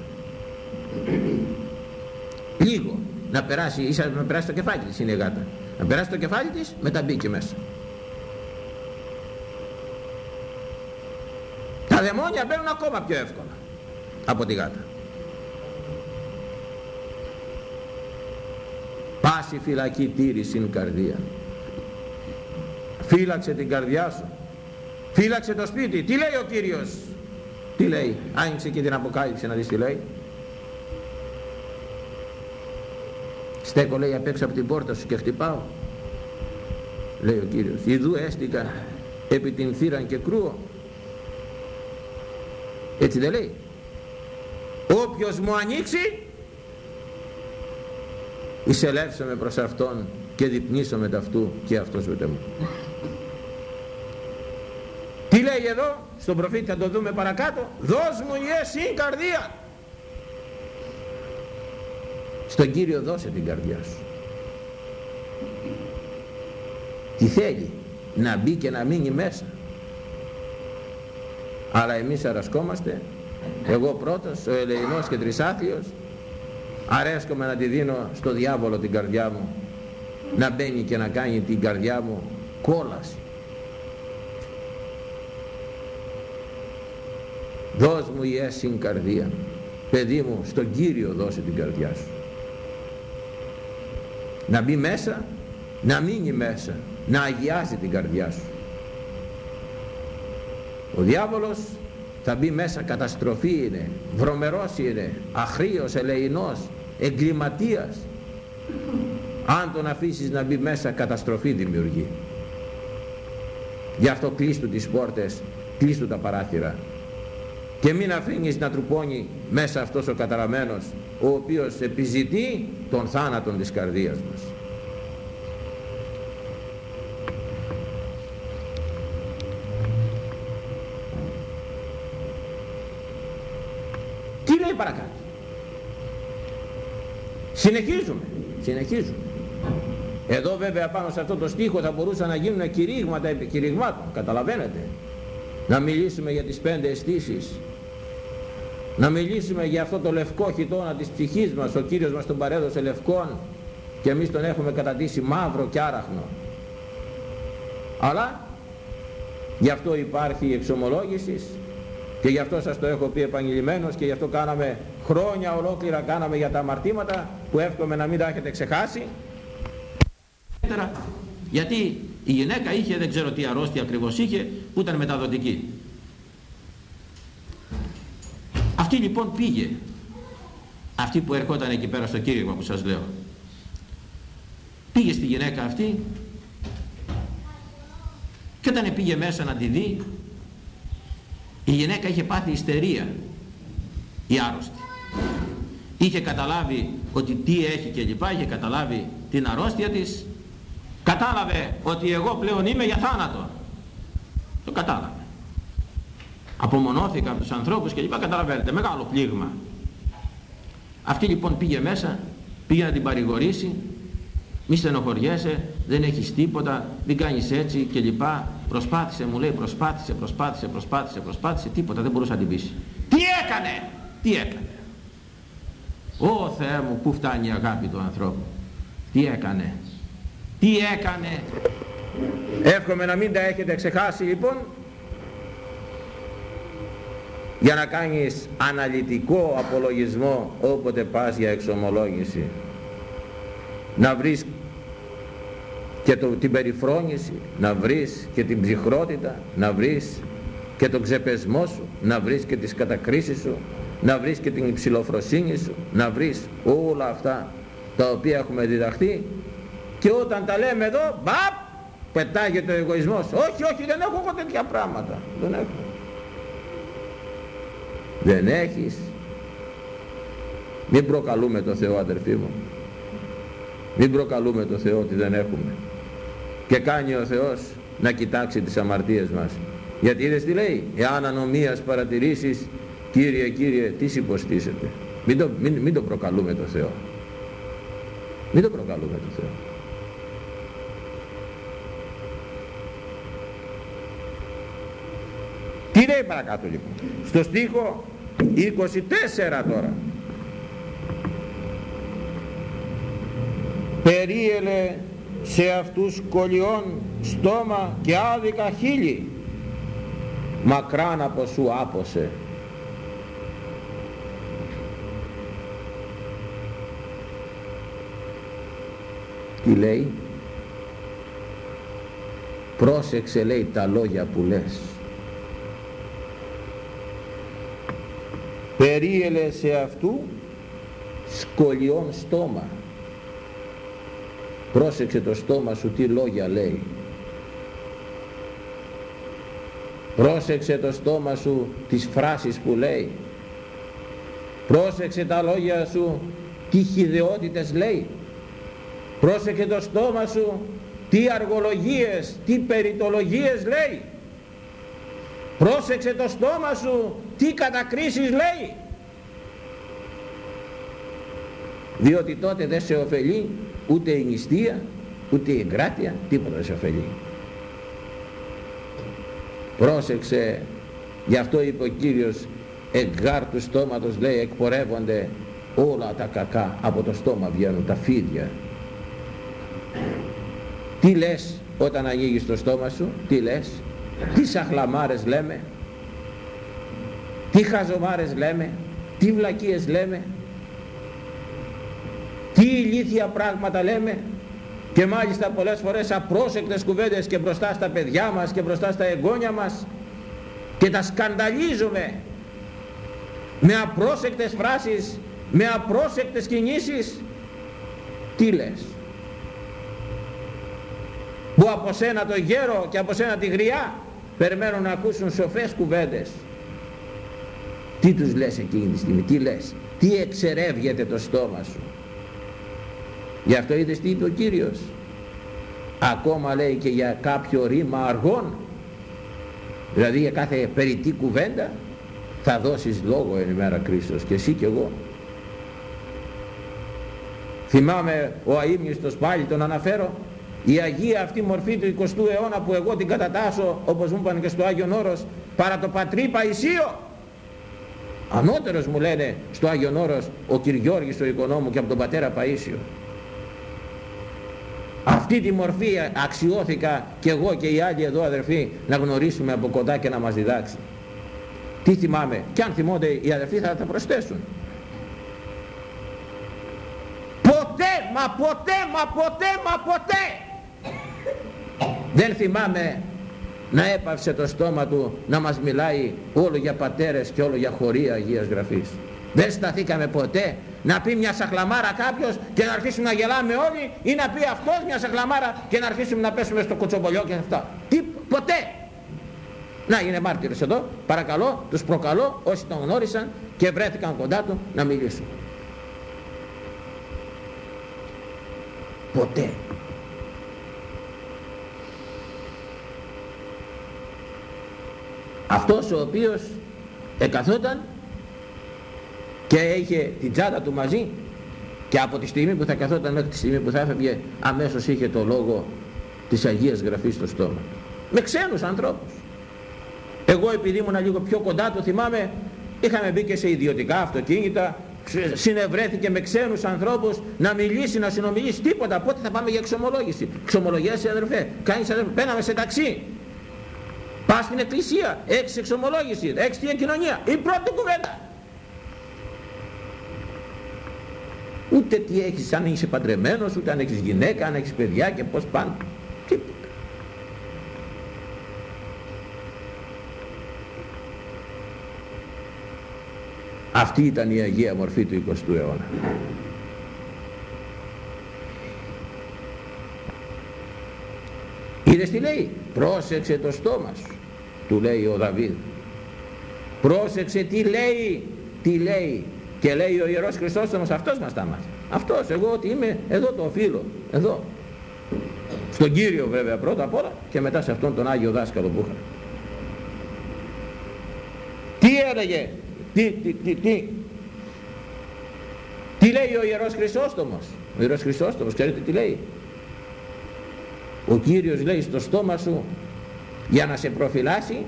Λίγο να περάσει ίσα να περάσει το κεφάλι της είναι η γάτα. Να περάσει το κεφάλι της μετά μπήκε μέσα. Τα δαιμόνια μπαίνουν ακόμα πιο εύκολα από τη γάτα. Πάση φυλακή τήρησιν καρδία. Φύλαξε την καρδιά σου. Φύλαξε το σπίτι. Τι λέει ο Κύριος; Τι λέει; Άνοιξε και την αποκάλυψη να δεις τι λέει στέκω λέει απ' έξω από την πόρτα σου και χτυπάω. Λέει ο Κύριος ιδού έστηκα επί την θύραν και κρούω έτσι δεν λέει. Όποιος μου ανοίξει εισελεύσαμε προς Αυτόν και διπνίσαμε ταυτού και Αυτός ούτε μου τι λέει εδώ στον προφήτη θα το δούμε παρακάτω. Δώσ' μου η εσύ καρδία στον Κύριο δώσε την καρδιά σου. Τι θέλει να μπει και να μείνει μέσα. Αλλά εμείς αρασκόμαστε εγώ πρώτος, ο Ελεηνός και Τρισάθλιος. Αρέσκομαι να τη δίνω στο διάβολο την καρδιά μου να μπαίνει και να κάνει την καρδιά μου κόλαση. Δώσ' μου η έσυν καρδία. Παιδί μου στον Κύριο δώσε την καρδιά σου να μπει μέσα να μείνει μέσα να αγιάζει την καρδιά σου. Ο διάβολος θα μπει μέσα καταστροφή είναι βρωμερός είναι αχρίος, ελεηνός εγκληματίας. Αν τον αφήσεις να μπει μέσα καταστροφή δημιουργεί. Γι' αυτό κλείστου τις πόρτες κλείστου τα παράθυρα. Και μην αφήνεις να τρουπώνει μέσα αυτός ο καταραμένος ο οποίος επιζητεί τον θάνατο της καρδίας μας. Τι λέει παρακάτω; Συνεχίζουμε συνεχίζουμε. Εδώ βέβαια πάνω σε αυτό το στίχο θα μπορούσαν να γίνουν κηρύγματα επί κηρυγμάτων καταλαβαίνετε. Να μιλήσουμε για τις πέντε αισθήσεις να μιλήσουμε για αυτό το λευκό χιτώνα της ψυχής μας ο Κύριος μας τον παρέδωσε λευκόν και εμείς τον έχουμε κατατήσει μαύρο και άραχνο. Αλλά γι' αυτό υπάρχει η εξομολόγηση και γι' αυτό σας το έχω πει επαγγελμένος και γι' αυτό κάναμε χρόνια ολόκληρα κάναμε για τα αμαρτήματα που εύχομαι να μην τα έχετε ξεχάσει. Γιατί η γυναίκα είχε δεν ξέρω τι αρρώστια ακριβώς είχε που ήταν μεταδοτική αυτή λοιπόν πήγε. Αυτή που ερχόταν εκεί πέρα στο κήρυγμα που σας λέω. Πήγε στη γυναίκα αυτή και όταν πήγε μέσα να τη δει η γυναίκα είχε πάθει ιστερία η άρρωστη. Είχε καταλάβει ότι τι έχει και λοιπά είχε καταλάβει την αρρώστια της. Κατάλαβε ότι εγώ πλέον είμαι για θάνατο. Το κατάλαβε απομονώθηκα από τους ανθρώπους και λοιπά καταλαβαίνετε μεγάλο πλήγμα αυτή λοιπόν πήγε μέσα πήγε να την παρηγορήσει μη στενοχωριέσαι, δεν έχεις τίποτα, μην κάνεις έτσι και λοιπά. Προσπάθησε, μου λέει, προσπάθησε, προσπάθησε, προσπάθησε, προσπάθησε, τίποτα δεν μπορούσε να την πείσει. Τι έκανε, τι έκανε. Ω Θεέ μου, πού φτάνει η αγάπη του ανθρώπου. Τι έκανε, τι έκανε. Εύχομαι να μην τα έχετε ξεχάσει λοιπόν για να κάνεις αναλυτικό απολογισμό όποτε πας για εξομολόγηση να βρεις και το, την περιφρόνηση, να βρεις και την ψυχρότητα, να βρεις και τον ξεπεσμό σου, να βρεις και τις κατακρίσεις σου, να βρεις και την υψηλοφροσύνη σου, να βρεις όλα αυτά τα οποία έχουμε διδαχθεί και όταν τα λέμε εδώ, μπαπ, πετάγεται ο εγωισμός. Όχι, όχι, δεν έχω εγώ τέτοια πράγματα. Δεν έχω. Δεν έχεις. Μην προκαλούμε το Θεό αδερφοί μου. Μην προκαλούμε το Θεό ότι δεν έχουμε. Και κάνει ο Θεός να κοιτάξει τις αμαρτίες μας. Γιατί είδες τι λέει, εάν ανομίας παρατηρήσεις, Κύριε, Κύριε, τις υποστήσετε. Μην το, μην, μην το προκαλούμε το Θεό. Μην το προκαλούμε το Θεό. Τι λέει παρακάτω λοιπόν; Στο στίχο 24 τώρα. περίελε σε αυτούς κολλιών στόμα και άδικα χείλη. Μακράν από σου άποσε τι λέει; Πρόσεξε λέει τα λόγια που λες περίελε σε αυτού σκολιών στόμα. Πρόσεξε το στόμα σου τι λόγια λέει. Πρόσεξε το στόμα σου τις φράσεις που λέει. Πρόσεξε τα λόγια σου τι χιδεότητες λέει. Πρόσεξε το στόμα σου τι αργολογίες, τι περιτολογίες λέει πρόσεξε το στόμα σου τι κατακρίσεις λέει. Διότι τότε δεν σε ωφελεί ούτε η νηστεία ούτε η εγκράτεια τίποτα δεν σε ωφελεί. Πρόσεξε γι' αυτό είπε ο Κύριος εγκάρ του στόματος λέει εκπορεύονται όλα τα κακά από το στόμα βγαίνουν τα φίδια τι λες όταν ανοίγεις το στόμα σου τι λες; Τι σαχλαμάρες λέμε τι χαζομάρες λέμε τι βλακίες λέμε τι ηλίθια πράγματα λέμε και μάλιστα πολλές φορές απρόσεκτες κουβέντες και μπροστά στα παιδιά μας και μπροστά στα εγγόνια μας και τα σκανταλίζουμε με απρόσεκτες φράσεις με απρόσεκτες κινήσεις. Τι λες; Που από σένα το γέρο και από σένα τη γριά περιμένουν να ακούσουν σοφές κουβέντες τι τους λες εκείνη τη στιγμή τι λες τι εξερεύγεται το στόμα σου Γι' αυτό είδες τι είπε ο Κύριος. Ακόμα λέει και για κάποιο ρήμα αργών. Δηλαδή για κάθε περιττή κουβέντα θα δώσεις λόγο εν ημέρα Κρίστος και εσύ και εγώ. Θυμάμαι ο αείμνηστος πάλι τον αναφέρω η Αγία αυτή μορφή του 20ου αιώνα που εγώ την κατατάσω όπως μου είπαν και στο Άγιον Όρος παρά το πατρί Παϊσίο ανώτερος μου λένε στο Άγιον Όρος ο Κυριώργης ο οικονόμου και από τον πατέρα Παΐσιο αυτή τη μορφή αξιώθηκα και εγώ και οι άλλοι εδώ αδερφοί να γνωρίσουμε από κοντά και να μας διδάξει. Τι θυμάμαι, και αν θυμώνται οι αδερφοί θα τα προσθέσουν. Ποτέ, μα ποτέ, μα ποτέ, μα ποτέ δεν θυμάμαι να έπαυσε το στόμα του να μας μιλάει όλο για πατέρες και όλο για χωρία Αγίας Γραφής. Δεν σταθήκαμε ποτέ να πει μια σαχλαμάρα κάποιος και να αρχίσουμε να γελάμε όλοι ή να πει αυτός μια σαχλαμάρα και να αρχίσουμε να πέσουμε στο κοτσομπολιό και αυτά. Τι, ποτέ. Να είναι μάρτυρες εδώ, παρακαλώ, τους προκαλώ όσοι τον γνώρισαν και βρέθηκαν κοντά του να μιλήσουν. Ποτέ. Αυτός ο οποίος εκαθόταν και είχε την τσάντα του μαζί και από τη στιγμή που θα καθόταν μέχρι τη στιγμή που θα έφευγε αμέσως είχε το λόγο της Αγίας Γραφής στο στόμα. Με ξένους ανθρώπους. Εγώ επειδή ήμουν λίγο πιο κοντά το θυμάμαι είχαμε μπει και σε ιδιωτικά αυτοκίνητα συνευρέθηκε με ξένους ανθρώπους να μιλήσει, να συνομιλήσει τίποτα πότε θα πάμε για εξομολόγηση εξομολογέσαι αδερφέ, κάνεις αδερφέ πέναμε σε ταξί πας στην εκκλησία, έχεις εξομολόγηση έχεις την κοινωνία, η πρώτη κουβέντα. Ούτε τι έχεις αν είσαι παντρεμένος ούτε αν έχεις γυναίκα, αν έχεις παιδιά και πως πάνε. Τίποτα. Αυτή ήταν η Αγία μορφή του 20ου αιώνα. Είδες τι λέει, πρόσεξε το στόμα σου, του λέει ο Δαβίδ. Πρόσεξε τι λέει, τι λέει. Και λέει ο Ιερός Χριστόστομος, αυτός μας τα μάθει. Αυτός, εγώ ότι είμαι, εδώ το οφείλω, εδώ. Στον Κύριο βέβαια πρώτα απ' όλα και μετά σε αυτόν τον Άγιο Δάσκαλο που είχα. Τι έλεγε, τι, τι, τι, τι. Τι λέει ο Ιερός Χρυσόστομος. Ο Ιερός Χρυσόστομος, ξέρετε τι λέει; Ο Κύριος λέει στο στόμα σου για να σε προφυλάσει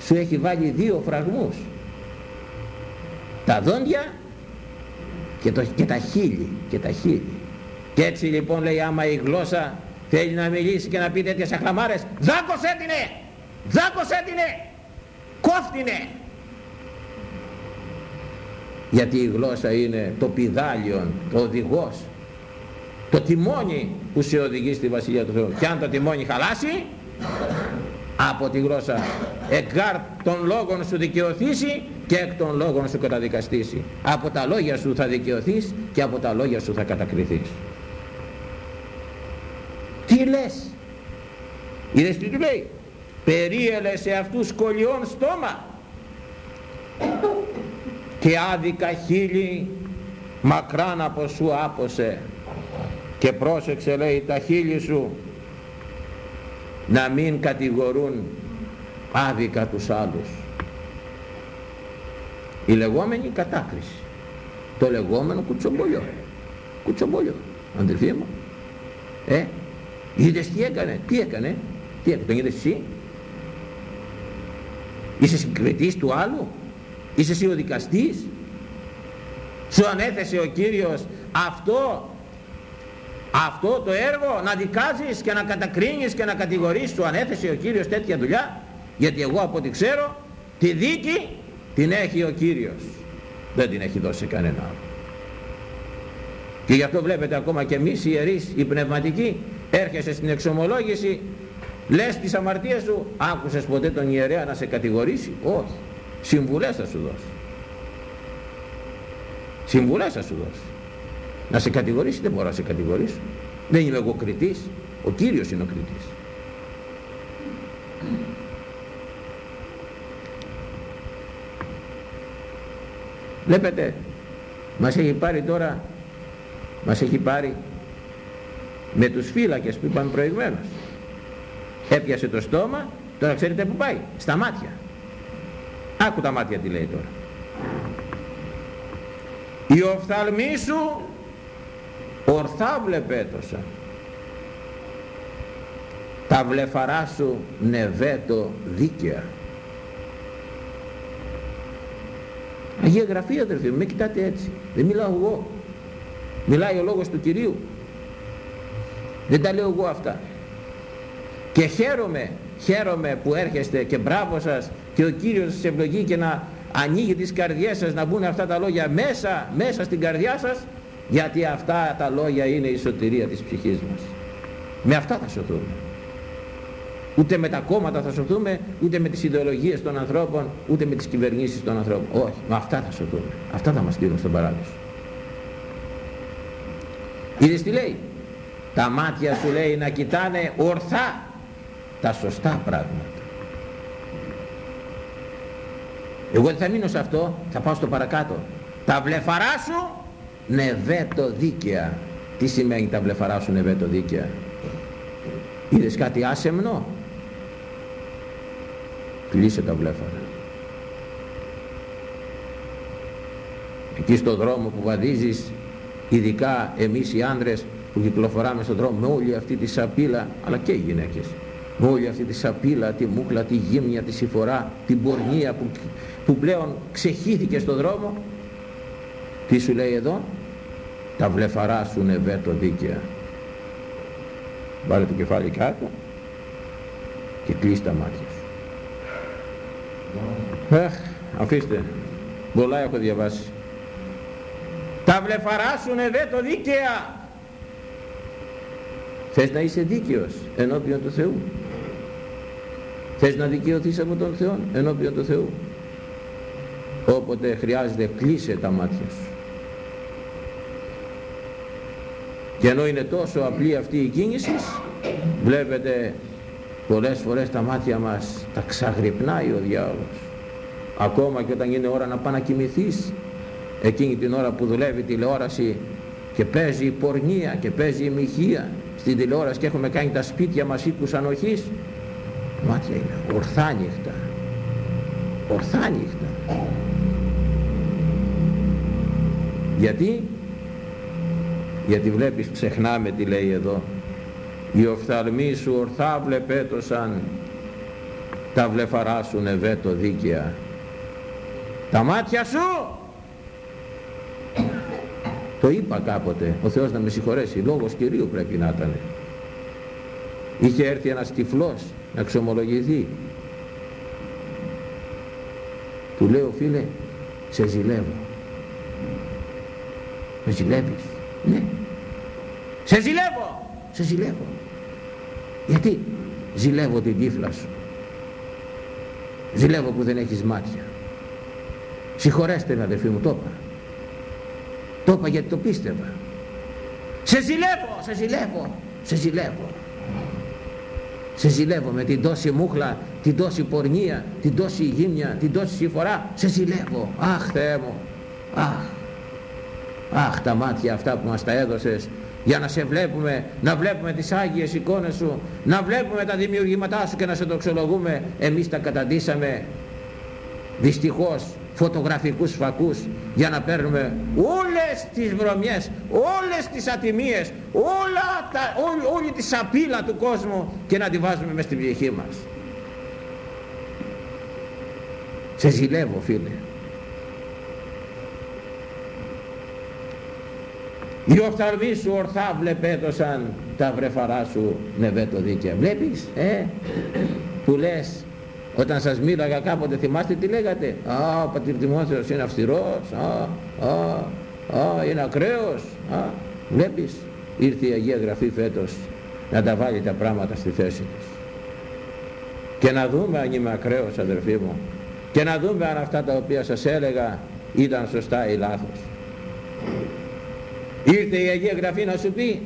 σου έχει βάλει δύο φραγμούς. Τα δόντια και, το, και τα χείλη. Και τα χείλη. Και έτσι λοιπόν λέει άμα η γλώσσα θέλει να μιλήσει και να πει τέτοιες αχλαμάρες δάκωσέ τινε! Δάκωσέ τινε! Κόφτηνε! γιατί η γλώσσα είναι το πιδάλιον, το οδηγός το τιμόνι που σε οδηγεί στη Βασιλεία του Θεού και αν το τιμόνι χαλάσει από τη γλώσσα εγκάρ των λόγων σου δικαιωθήσει και εκ των λόγων σου καταδικαστήσει. Από τα λόγια σου θα δικαιωθείς και από τα λόγια σου θα κατακριθείς τι λες; Είδες τι του λέει; Περίελε σε αυτούς κολλιών στόμα και άδικα χείλη μακράν από σου άποσε και πρόσεξε λέει τα χείλη σου να μην κατηγορούν άδικα τους άλλους. Η λεγόμενη κατάκριση. Το λεγόμενο κουτσομπολιό. Κουτσομπολιό αδελφοί μου. Ε είδες τι έκανε τι έκανε τι έκανε τον είδες εσύ. Είσαι συγκριτής του άλλου. Είσαι εσύ ο δικαστής. Σου ανέθεσε ο Κύριος αυτό, αυτό το έργο να δικάζεις και να κατακρίνεις και να κατηγορείς. Σου ανέθεσε ο Κύριος τέτοια δουλειά. Γιατί εγώ από ό,τι ξέρω τη δίκη την έχει ο Κύριος. Δεν την έχει δώσει κανένα άλλο. Και γι' αυτό βλέπετε ακόμα και εμείς οι ιερείς, οι πνευματικοί, έρχεσαι στην εξομολόγηση, λες τις αμαρτίες σου, άκουσες ποτέ τον ιερέα να σε κατηγορήσει. Όχι συμβουλές θα σου δώσει συμβουλές θα σου δώσει να σε κατηγορήσει δεν μπορώ να σε κατηγορήσω. Δεν είμαι εγώ κριτής. Ο Κύριος είναι ο κριτής. Βλέπετε μας έχει πάρει τώρα μας έχει πάρει με τους φύλακες που είπαμε προηγουμένως. Έπιασε το στόμα τώρα ξέρετε που πάει στα μάτια. Άκου τα μάτια τι λέει τώρα. Οι οφθαλμοί σου ορθά βλεπέτωσα. Τα βλεφαρά σου νεβέτω δίκαια. Αγία Γραφή αδερφοί μου, με κοιτάτε έτσι. Δεν μιλάω εγώ. Μιλάει ο λόγος του Κυρίου. Δεν τα λέω εγώ αυτά. Και χαίρομαι, χαίρομαι που έρχεστε και μπράβο σας και ο Κύριος σας ευλογεί και να ανοίγει τις καρδιές σας να μπουν αυτά τα λόγια μέσα, μέσα στην καρδιά σας γιατί αυτά τα λόγια είναι η σωτηρία της ψυχής μας με αυτά θα σωθούμε Ούτε με τα κόμματα θα σωθούμε, ούτε με τις ιδεολογίες των ανθρώπων, ούτε με τις κυβερνήσεις των ανθρώπων. Όχι, με αυτά θα σωθούμε. Αυτά θα μας στείλουν στον παράδεισο. Είδες τι λέει; Τα μάτια σου λέει να κοιτάνε ορθά τα σωστά πράγματα. Εγώ δεν θα μείνω σε αυτό, θα πάω στο παρακάτω. Τα βλεφαρά σου νεβέτο δίκαια. Τι σημαίνει τα βλεφαρά σου νεβέτο δίκαια; Είδες κάτι άσεμνο; Κλείσε τα βλέφαρα. Εκεί στο δρόμο που βαδίζεις, ειδικά εμείς οι άντρες που κυκλοφοράμε στον δρόμο με όλη αυτή τη σαπίλα, αλλά και οι γυναίκες, με όλη αυτή τη σαπίλα, τη μούχλα, τη γύμνια, τη συφορά, την πορνεία που, που πλέον ξεχύθηκε στον δρόμο, τι σου λέει εδώ, τα βλεφαρά σου νεβέτο δίκαια. Βάλε το κεφάλι κάτω και κλείσει τα μάτια σου. Αχ, αφήστε. Πολλά έχω διαβάσει. Τα βλεφαρά σου νεβέτο δίκαια. Θες να είσαι δίκαιος ενώπιον του Θεού. Θες να δικαιωθείς από τον Θεό ενώπιον του Θεού. Όποτε χρειάζεται κλείσε τα μάτια σου. Και ενώ είναι τόσο απλή αυτή η κίνηση, βλέπετε πολλές φορές τα μάτια μας τα ξαγρυπνάει ο διάολος. Ακόμα και όταν είναι ώρα να πάει να κοιμηθείς, εκείνη την ώρα που δουλεύει τηλεόραση και παίζει η πορνεία και παίζει η μοιχεία στην τηλεόραση και έχουμε κάνει τα σπίτια μας οίκους ανοχής, μάτια είναι ορθά νύχτα. Ορθά νύχτα. Γιατί; Γιατί βλέπεις ξεχνάμε τι λέει εδώ. Οι οφθαλμοί σου ορθά βλεπέτωσαν. Τα βλεφαρά σου νεβέτο δίκαια. Τα μάτια σου! Το είπα κάποτε. Ο Θεός να με συγχωρέσει. Λόγος Κυρίου πρέπει να ήταν είχε έρθει ένας τυφλός να ξομολογηθεί. Του λέω φίλε σε ζηλεύω. Με ζηλεύεις ναι. Σε ζηλεύω. Σε ζηλεύω. Γιατί; Ζηλεύω την τύφλα σου. Ζηλεύω που δεν έχεις μάτια. Συγχωρέστε με αδερφοί μου, το είπα. Το είπα γιατί το πίστευα. Σε ζηλεύω, σε ζηλεύω, σε ζηλεύω. Σε ζηλεύω με την τόση μούχλα, την τόση πορνεία, την τόση γύμνια, την τόση συμφορά. Σε ζηλεύω. Αχ Θεέ μου. Αχ. Αχ τα μάτια αυτά που μας τα έδωσες για να σε βλέπουμε, να βλέπουμε τις Άγιες εικόνες σου, να βλέπουμε τα δημιουργήματά σου και να σε δοξολογούμε. Εμείς τα καταντήσαμε δυστυχώς φωτογραφικούς φακούς για να παίρνουμε όλες τις βρωμιές, όλες τις ατιμίες, όλα τα, ό, όλη τη σαπίλα του κόσμου και να τη βάζουμε μες στην ψυχή μας. Σε ζηλεύω φίλε. Οι οφθαλμοί σου ορθά βλεπέτωσαν τα βρεφαρά σου νεβέτο δίκαια. Βλέπεις, ε, που λες, όταν σας μίλαγα κάποτε θυμάστε τι λέγατε; Α, ο πατήρ Τιμόθεος είναι αυστηρός, α, α, α, είναι ακραίος. Α, βλέπεις, ήρθε η Αγία Γραφή φέτος να τα βάλει τα πράγματα στη θέση της. Και να δούμε αν είμαι ακραίος αδερφοί μου. Και να δούμε αν αυτά τα οποία σας έλεγα ήταν σωστά ή λάθος. Ήρθε η Αγία Γραφή να σου πει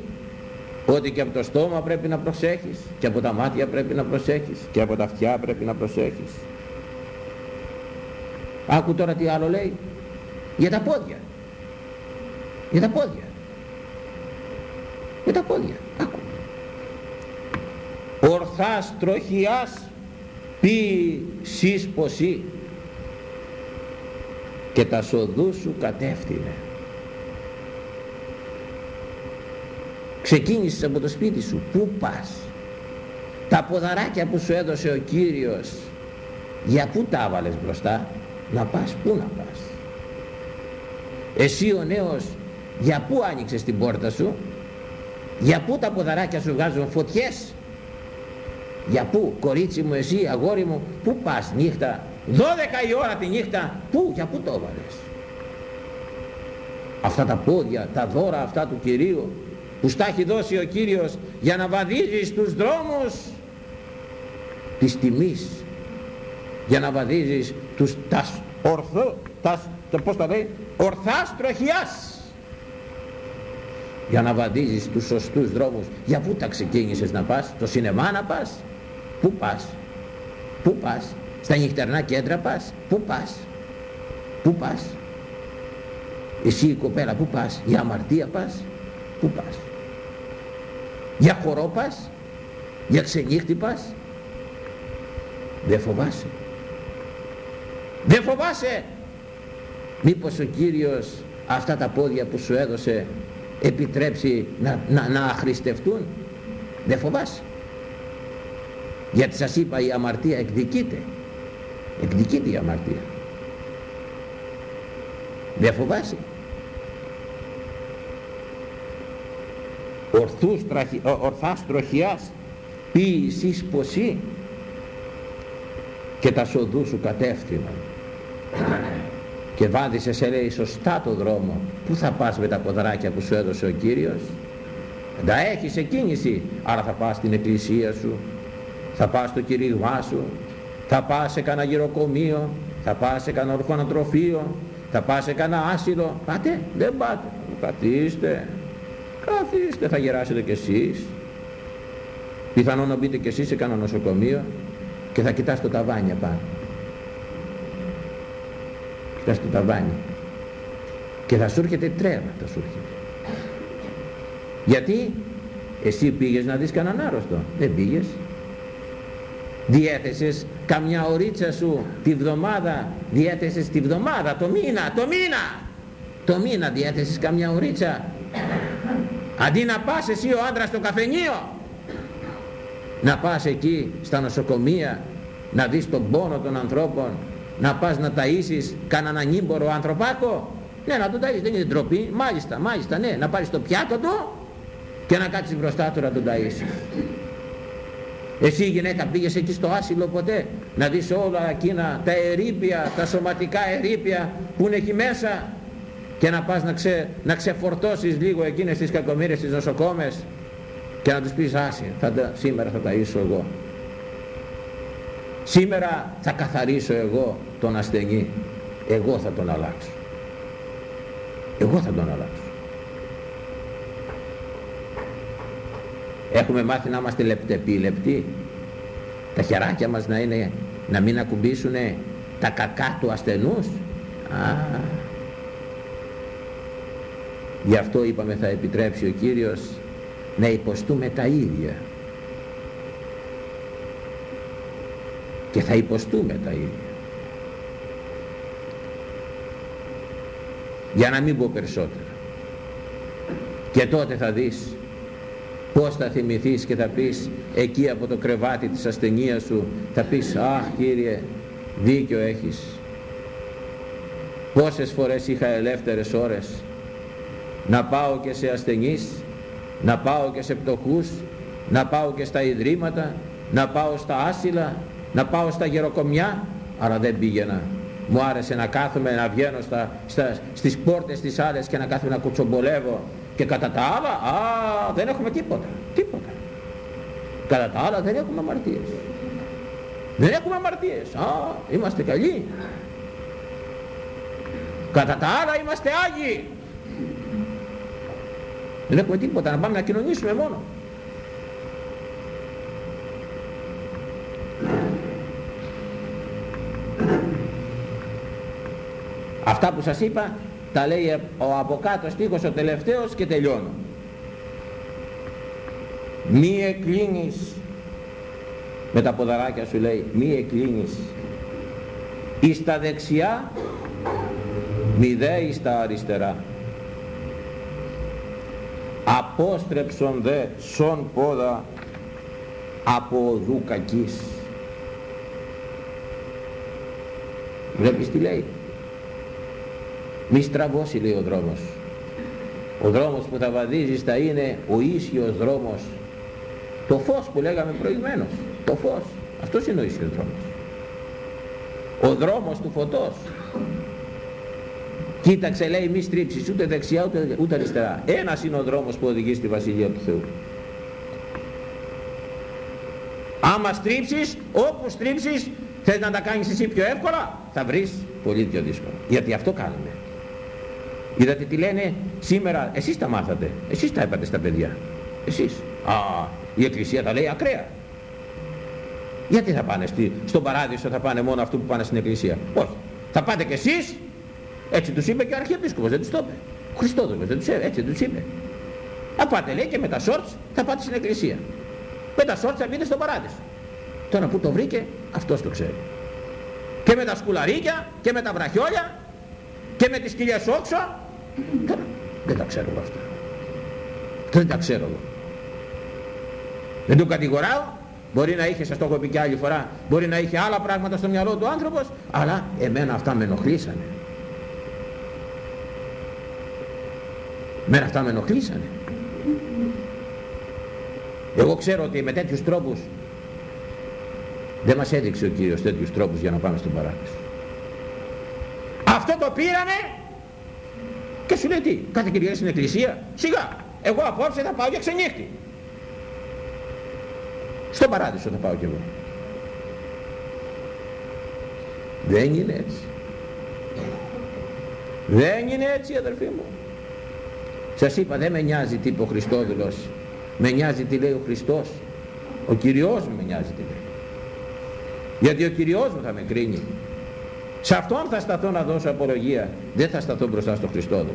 ότι και από το στόμα πρέπει να προσέχεις και από τα μάτια πρέπει να προσέχεις και από τα αυτιά πρέπει να προσέχεις. Άκου τώρα τι άλλο λέει. Για τα πόδια. Για τα πόδια. Για τα πόδια. Άκου. Ορθάς τροχιάς πει ποσί και τα σοδού σου κατεύθυνε. Ξεκίνησες από το σπίτι σου. Πού πας; Τα ποδαράκια που σου έδωσε ο Κύριος για πού τα έβαλες μπροστά; Να πας πού να πας; Εσύ ο νέος για πού άνοιξες την πόρτα σου; Για πού τα ποδαράκια σου βγάζουν φωτιές; Για πού κορίτσι μου εσύ αγόρι μου πού πας νύχτα; 12 η ώρα τη νύχτα πού για πού το έβαλες; Αυτά τα πόδια τα δώρα αυτά του Κυρίου που στα έχει δώσει ο Κύριος για να βαδίζει στους δρόμους της τιμής. Για να βαδίζεις τους τας ορθό, τας, το πώς τα λέει, ορθάς τροχιάς. Για να βαδίζεις τους σωστούς δρόμους. Για πού τα ξεκίνησες να πας στο σινεμά να πας. Πού πας πού πας στα νυχτερνά κέντρα πας. Πού πας πού πας. Εσύ η κοπέλα πού πας για αμαρτία πας. Πού πας για χορό πας για ξενύχτη πας δεν φοβάσαι. Δεν φοβάσαι! Μήπως ο Κύριος αυτά τα πόδια που σου έδωσε επιτρέψει να, να, να αχρηστευτούν; Δεν φοβάσαι. Γιατί σας είπα η αμαρτία εκδικείται. Εκδικείται η αμαρτία. Δεν φοβάσαι ορθούς, τραχι, ορθάς τροχιάς ποιησής ποσή και τα σοδού σου κατεύθυναν. Και βάδισε σε λέει σωστά το δρόμο. Πού θα πας με τα ποδράκια που σου έδωσε ο Κύριος; Τα έχεις σε κίνηση άρα θα πας στην εκκλησία σου. Θα πας στο κηρύγμά σου. Θα πας σε κανένα γυροκομείο. Θα πας σε κανένα ορφανοτροφείο. Θα πας σε κανένα άσυλο. Πάτε δεν πάτε. Καθίστε καθίστε θα γεράσετε κι εσείς. Πιθανόν να μπείτε κι εσείς σε κανένα νοσοκομείο και θα κοιτάς το ταβάνι απάνω. Κοιτάς το ταβάνι και θα σου έρχεται τρέβα θα σου έρχεται. Γιατί; Εσύ πήγες να δεις κανέναν άρρωστο. Δεν πήγες. Διέθεσες καμιά ωρίτσα σου τη βδομάδα διέθεσες τη βδομάδα το μήνα το μήνα. Το μήνα διέθεσες καμιά ωρίτσα αντί να πας εσύ ο άντρας στο καφενείο. Να πας εκεί στα νοσοκομεία να δεις τον πόνο των ανθρώπων να πας να ταΐσεις κανέναν ανήμπορο ανθρωπάκο. Ναι να τον ταΐσεις δεν είναι ντροπή. Μάλιστα μάλιστα ναι να πάρεις το πιάτο του και να κάτσεις μπροστά του να τον ταΐσεις. Εσύ η γυναίκα πήγες εκεί στο άσυλο ποτέ να δεις όλα εκείνα τα ερήπια, τα σωματικά ερήπια που είναι εκεί μέσα; Και να πας να, ξε, να ξεφορτώσεις λίγο εκείνες τις κακομύρες τις νοσοκόμες και να τους πεις άσυ, θα, σήμερα θα ταΐσω εγώ. Σήμερα θα καθαρίσω εγώ τον ασθενή. Εγώ θα τον αλλάξω. Εγώ θα τον αλλάξω έχουμε μάθει να είμαστε λεπτεπίλεπτοι τα χεράκια μας να είναι να μην ακουμπήσουν τα κακά του ασθενούς. Α, γι' αυτό είπαμε θα επιτρέψει ο Κύριος να υποστούμε τα ίδια. Και θα υποστούμε τα ίδια. Για να μην πω περισσότερο και τότε θα δεις πως θα θυμηθείς και θα πεις εκεί από το κρεβάτι της ασθενείας σου θα πεις αχ Κύριε δίκιο έχεις. Πόσες φορές είχα ελεύθερες ώρες να πάω και σε ασθενείς να πάω και σε πτωχούς να πάω και στα ιδρύματα να πάω στα άσυλα να πάω στα γεροκομιά αλλά δεν πήγαινα. Μου άρεσε να κάθομαι να βγαίνω στα, στα, στις πόρτες της άλλες και να κάθομαι να κουτσομπολεύω. Και κατά τα άλλα α, δεν έχουμε τίποτα τίποτα. Κατά τα άλλα δεν έχουμε αμαρτίες. Δεν έχουμε αμαρτίες α, είμαστε καλοί. Κατά τα άλλα είμαστε Άγιοι δεν έχουμε τίποτα να πάμε να κοινωνήσουμε μόνο. Αυτά που σας είπα τα λέει ο από κάτω στίχος ο τελευταίος και τελειώνω. Μη εκλίνεις με τα ποδαράκια σου λέει μη εκλίνεις εις τα δεξιά μη δε εις τα αριστερά απόστρεψον δε σον πόδα από οδού κακής. Βλέπεις τι λέει; Μη στραβώσει λέει ο δρόμος. Ο δρόμος που θα βαδίζεις θα είναι ο ίσιος δρόμος. Το φως που λέγαμε προηγουμένως. Το φως. Αυτός είναι ο ίσιος δρόμος. Ο δρόμος του φωτός κοίταξε λέει μη στρίψεις ούτε δεξιά ούτε, ούτε αριστερά. Ένας είναι ο δρόμος που οδηγεί στη Βασιλεία του Θεού. Άμα στρίψεις όπου στρίψεις θες να τα κάνεις εσύ πιο εύκολα θα βρεις πολύ πιο δύσκολα. Γιατί αυτό κάνουμε. Είδατε τι λένε σήμερα εσείς τα μάθατε εσείς τα έπατε στα παιδιά. Εσείς. Α η εκκλησία τα λέει ακραία. Γιατί θα πάνε στη, στον παράδεισο θα πάνε μόνο αυτοί που πάνε στην εκκλησία. Όχι. Θα πάτε κι εσείς έτσι τους είπε και ο Αρχιεπίσκοπος δεν τους το είπε. Ο Χριστόδουλος δεν τους είπε έτσι τους είπε. Θα πάτε λέει και με τα σόρτς θα πάτε στην εκκλησία. Με τα σόρτς θα μπείτε στον παράδεισο. Τώρα που το βρήκε αυτός το ξέρει. Και με τα σκουλαρίκια και με τα βραχιόλια και με τις κοιλιές όξο. Τώρα δεν τα ξέρω εγώ αυτά. Δεν τα ξέρω εγώ. Δεν τον κατηγοράω. Μπορεί να είχε σας το έχω πει και άλλη φορά μπορεί να είχε άλλα πράγματα στο μυαλό του άνθρωπος αλλά εμένα αυτά με ενοχλήσανε εμένα αυτά με ενοχλήσανε εγώ ξέρω ότι με τέτοιους τρόπους δεν μας έδειξε ο Κύριος τέτοιους τρόπους για να πάμε στον παράδεισο. Αυτό το πήρανε και σου λέει τι, κάθε Κυριακή στην εκκλησία, σιγά, εγώ απόψε θα πάω για ξενύχτη. Στον παράδεισο θα πάω κι εγώ. Δεν είναι έτσι. Δεν είναι έτσι αδερφοί μου. Σας είπα δεν με νοιάζει τι είπε ο Χριστόδουλος. Με νοιάζει τι λέει ο Χριστός. Ο Κυριός μου με νοιάζει τι λέει. Γιατί ο Κυριός μου θα με κρίνει. Σε αυτόν θα σταθώ να δώσω απολογία. Δεν θα σταθώ μπροστά στο Χριστό του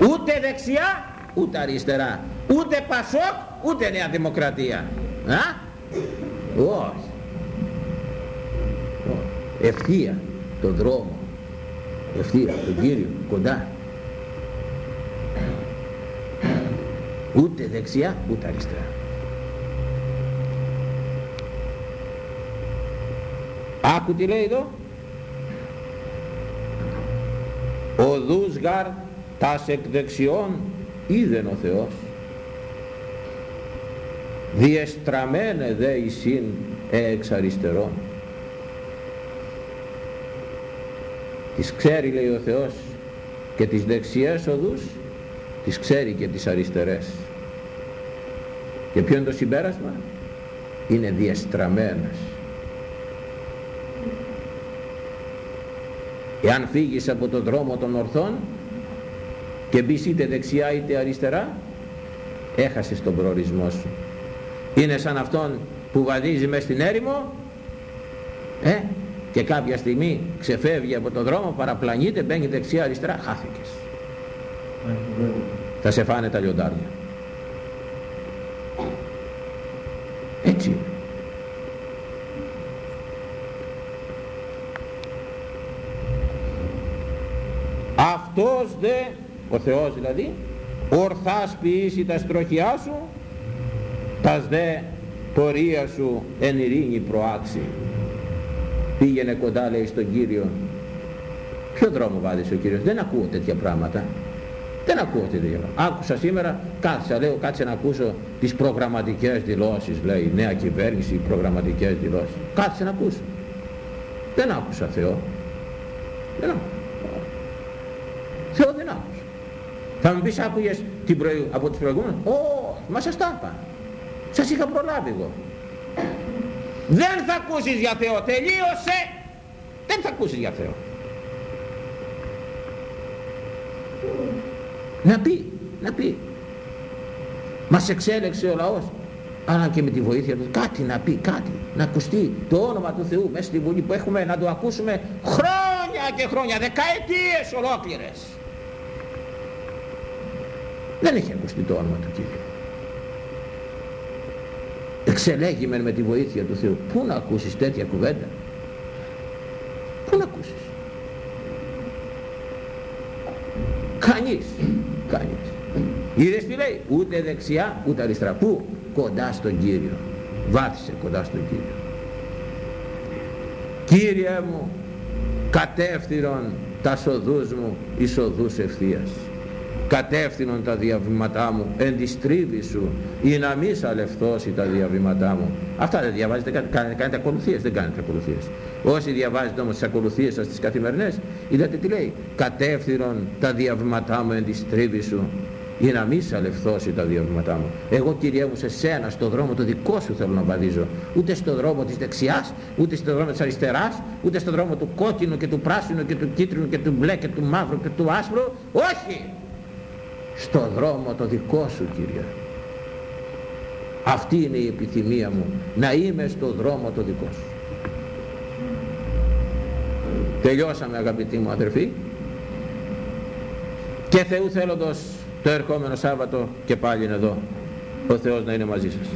ούτε δεξιά ούτε αριστερά. Ούτε Πασόκ ούτε Νέα Δημοκρατία. Α; όχι ευθεία τον δρόμο ευθεία τον Κύριο κοντά. Ούτε δεξιά ούτε αριστερά. Άκου τι λέει εδώ. Οδούς γαρ τας εκ δεξιών είδεν ο Θεός. Διεστραμμένε δε εισήν εξ αριστερών τις ξέρει λέει ο Θεός και τις δεξιές οδούς τις ξέρει και τις αριστερές. Και ποιο είναι το συμπέρασμα; Είναι διαστραμμένος εάν φύγεις από τον δρόμο των ορθών και μπεις είτε δεξιά είτε αριστερά έχασες τον προορισμό σου. Είναι σαν αυτόν που βαδίζει μέσα στην έρημο ε, και κάποια στιγμή ξεφεύγει από τον δρόμο παραπλανείται μπαίνει δεξιά αριστερά χάθηκες. Θα σε φάνε τα λιοντάρια. Έτσι αυτός δε ο Θεός δηλαδή ορθάς ποιήσει τα στροχιά σου τας δε πορεία σου εν ειρήνη προάξει πήγαινε κοντά λέει στον Κύριο ποιο δρόμο βάδισε ο Κύριος; Δεν ακούω τέτοια πράγματα δεν ακούω τι λέει. Άκουσα σήμερα, κάτσα, λέω, κάτσε να ακούσω τις προγραμματικές δηλώσεις, λέει, νέα κυβέρνηση, προγραμματικές δηλώσεις. Κάτσε να ακούσω. Δεν άκουσα Θεό. Δεν άκουσα. Θεό δεν άκουσα. Θα μου πεις άκουγες την από τις προηγούμενες; Ω, μα σας τα είπα. Σας είχα προλάβει εγώ. Δεν θα ακούσεις για Θεό. Τελείωσε. Δεν θα ακούσεις για Θεό. να πει, να πει. Μας εξέλεξε ο λαός, αλλά και με τη βοήθεια του κάτι να πει, κάτι, να ακουστεί το όνομα του Θεού μέσα στη Βουλή που έχουμε να το ακούσουμε χρόνια και χρόνια, δεκαετίες ολόκληρες. Δεν έχει ακουστεί το όνομα του Κύριου. Εξελέγει με τη βοήθεια του Θεού. Πού να ακούσεις τέτοια κουβέντα; Πού να ακούσεις; Κανείς. Κανείς. Είδες τι λέει; Ούτε δεξιά ούτε αριστερά. Πού; Κοντά στον Κύριο. Βάθησε κοντά στον Κύριο. Κύριε μου κατεύθυνον τα σοδούς μου εις οδούς ευθείας. Κατεύθυνον τα διαβήματά μου εν της τρίβης σου ή να μη σαλευθώσει τα διαβήματά μου. Αυτά δεν διαβάζετε κάνετε, κάνετε ακολουθίες δεν κάνετε ακολουθίες. Όσοι διαβάζετε όμως τις ακολουθίες σας τις καθημερινές είδατε τι λέει κατεύθυνον τα διαβήματά μου εν της τρίβης σου ή να μη σαλευθώσει τα διαβήματά μου εγώ Κύριε μου σε σένα στο δρόμο το δικό σου θέλω να βαδίζω. Ούτε στο δρόμο της δεξιάς ούτε στο δρόμο της αριστεράς ούτε στο δρόμο του κόκκινου και του πράσινου και του κίτρινου και του μπλε και του μαύρου και του άσπρου όχι στο δρόμο το δικό σου Κύριε. Αυτή είναι η επιθυμία μου να είμαι στο δρόμο το δικό σου. Τελειώσαμε αγαπητοί μου αδερφοί. Και Θεού θέλοντος το ερχόμενο Σάββατο και πάλι είναι εδώ. Ο Θεός να είναι μαζί σας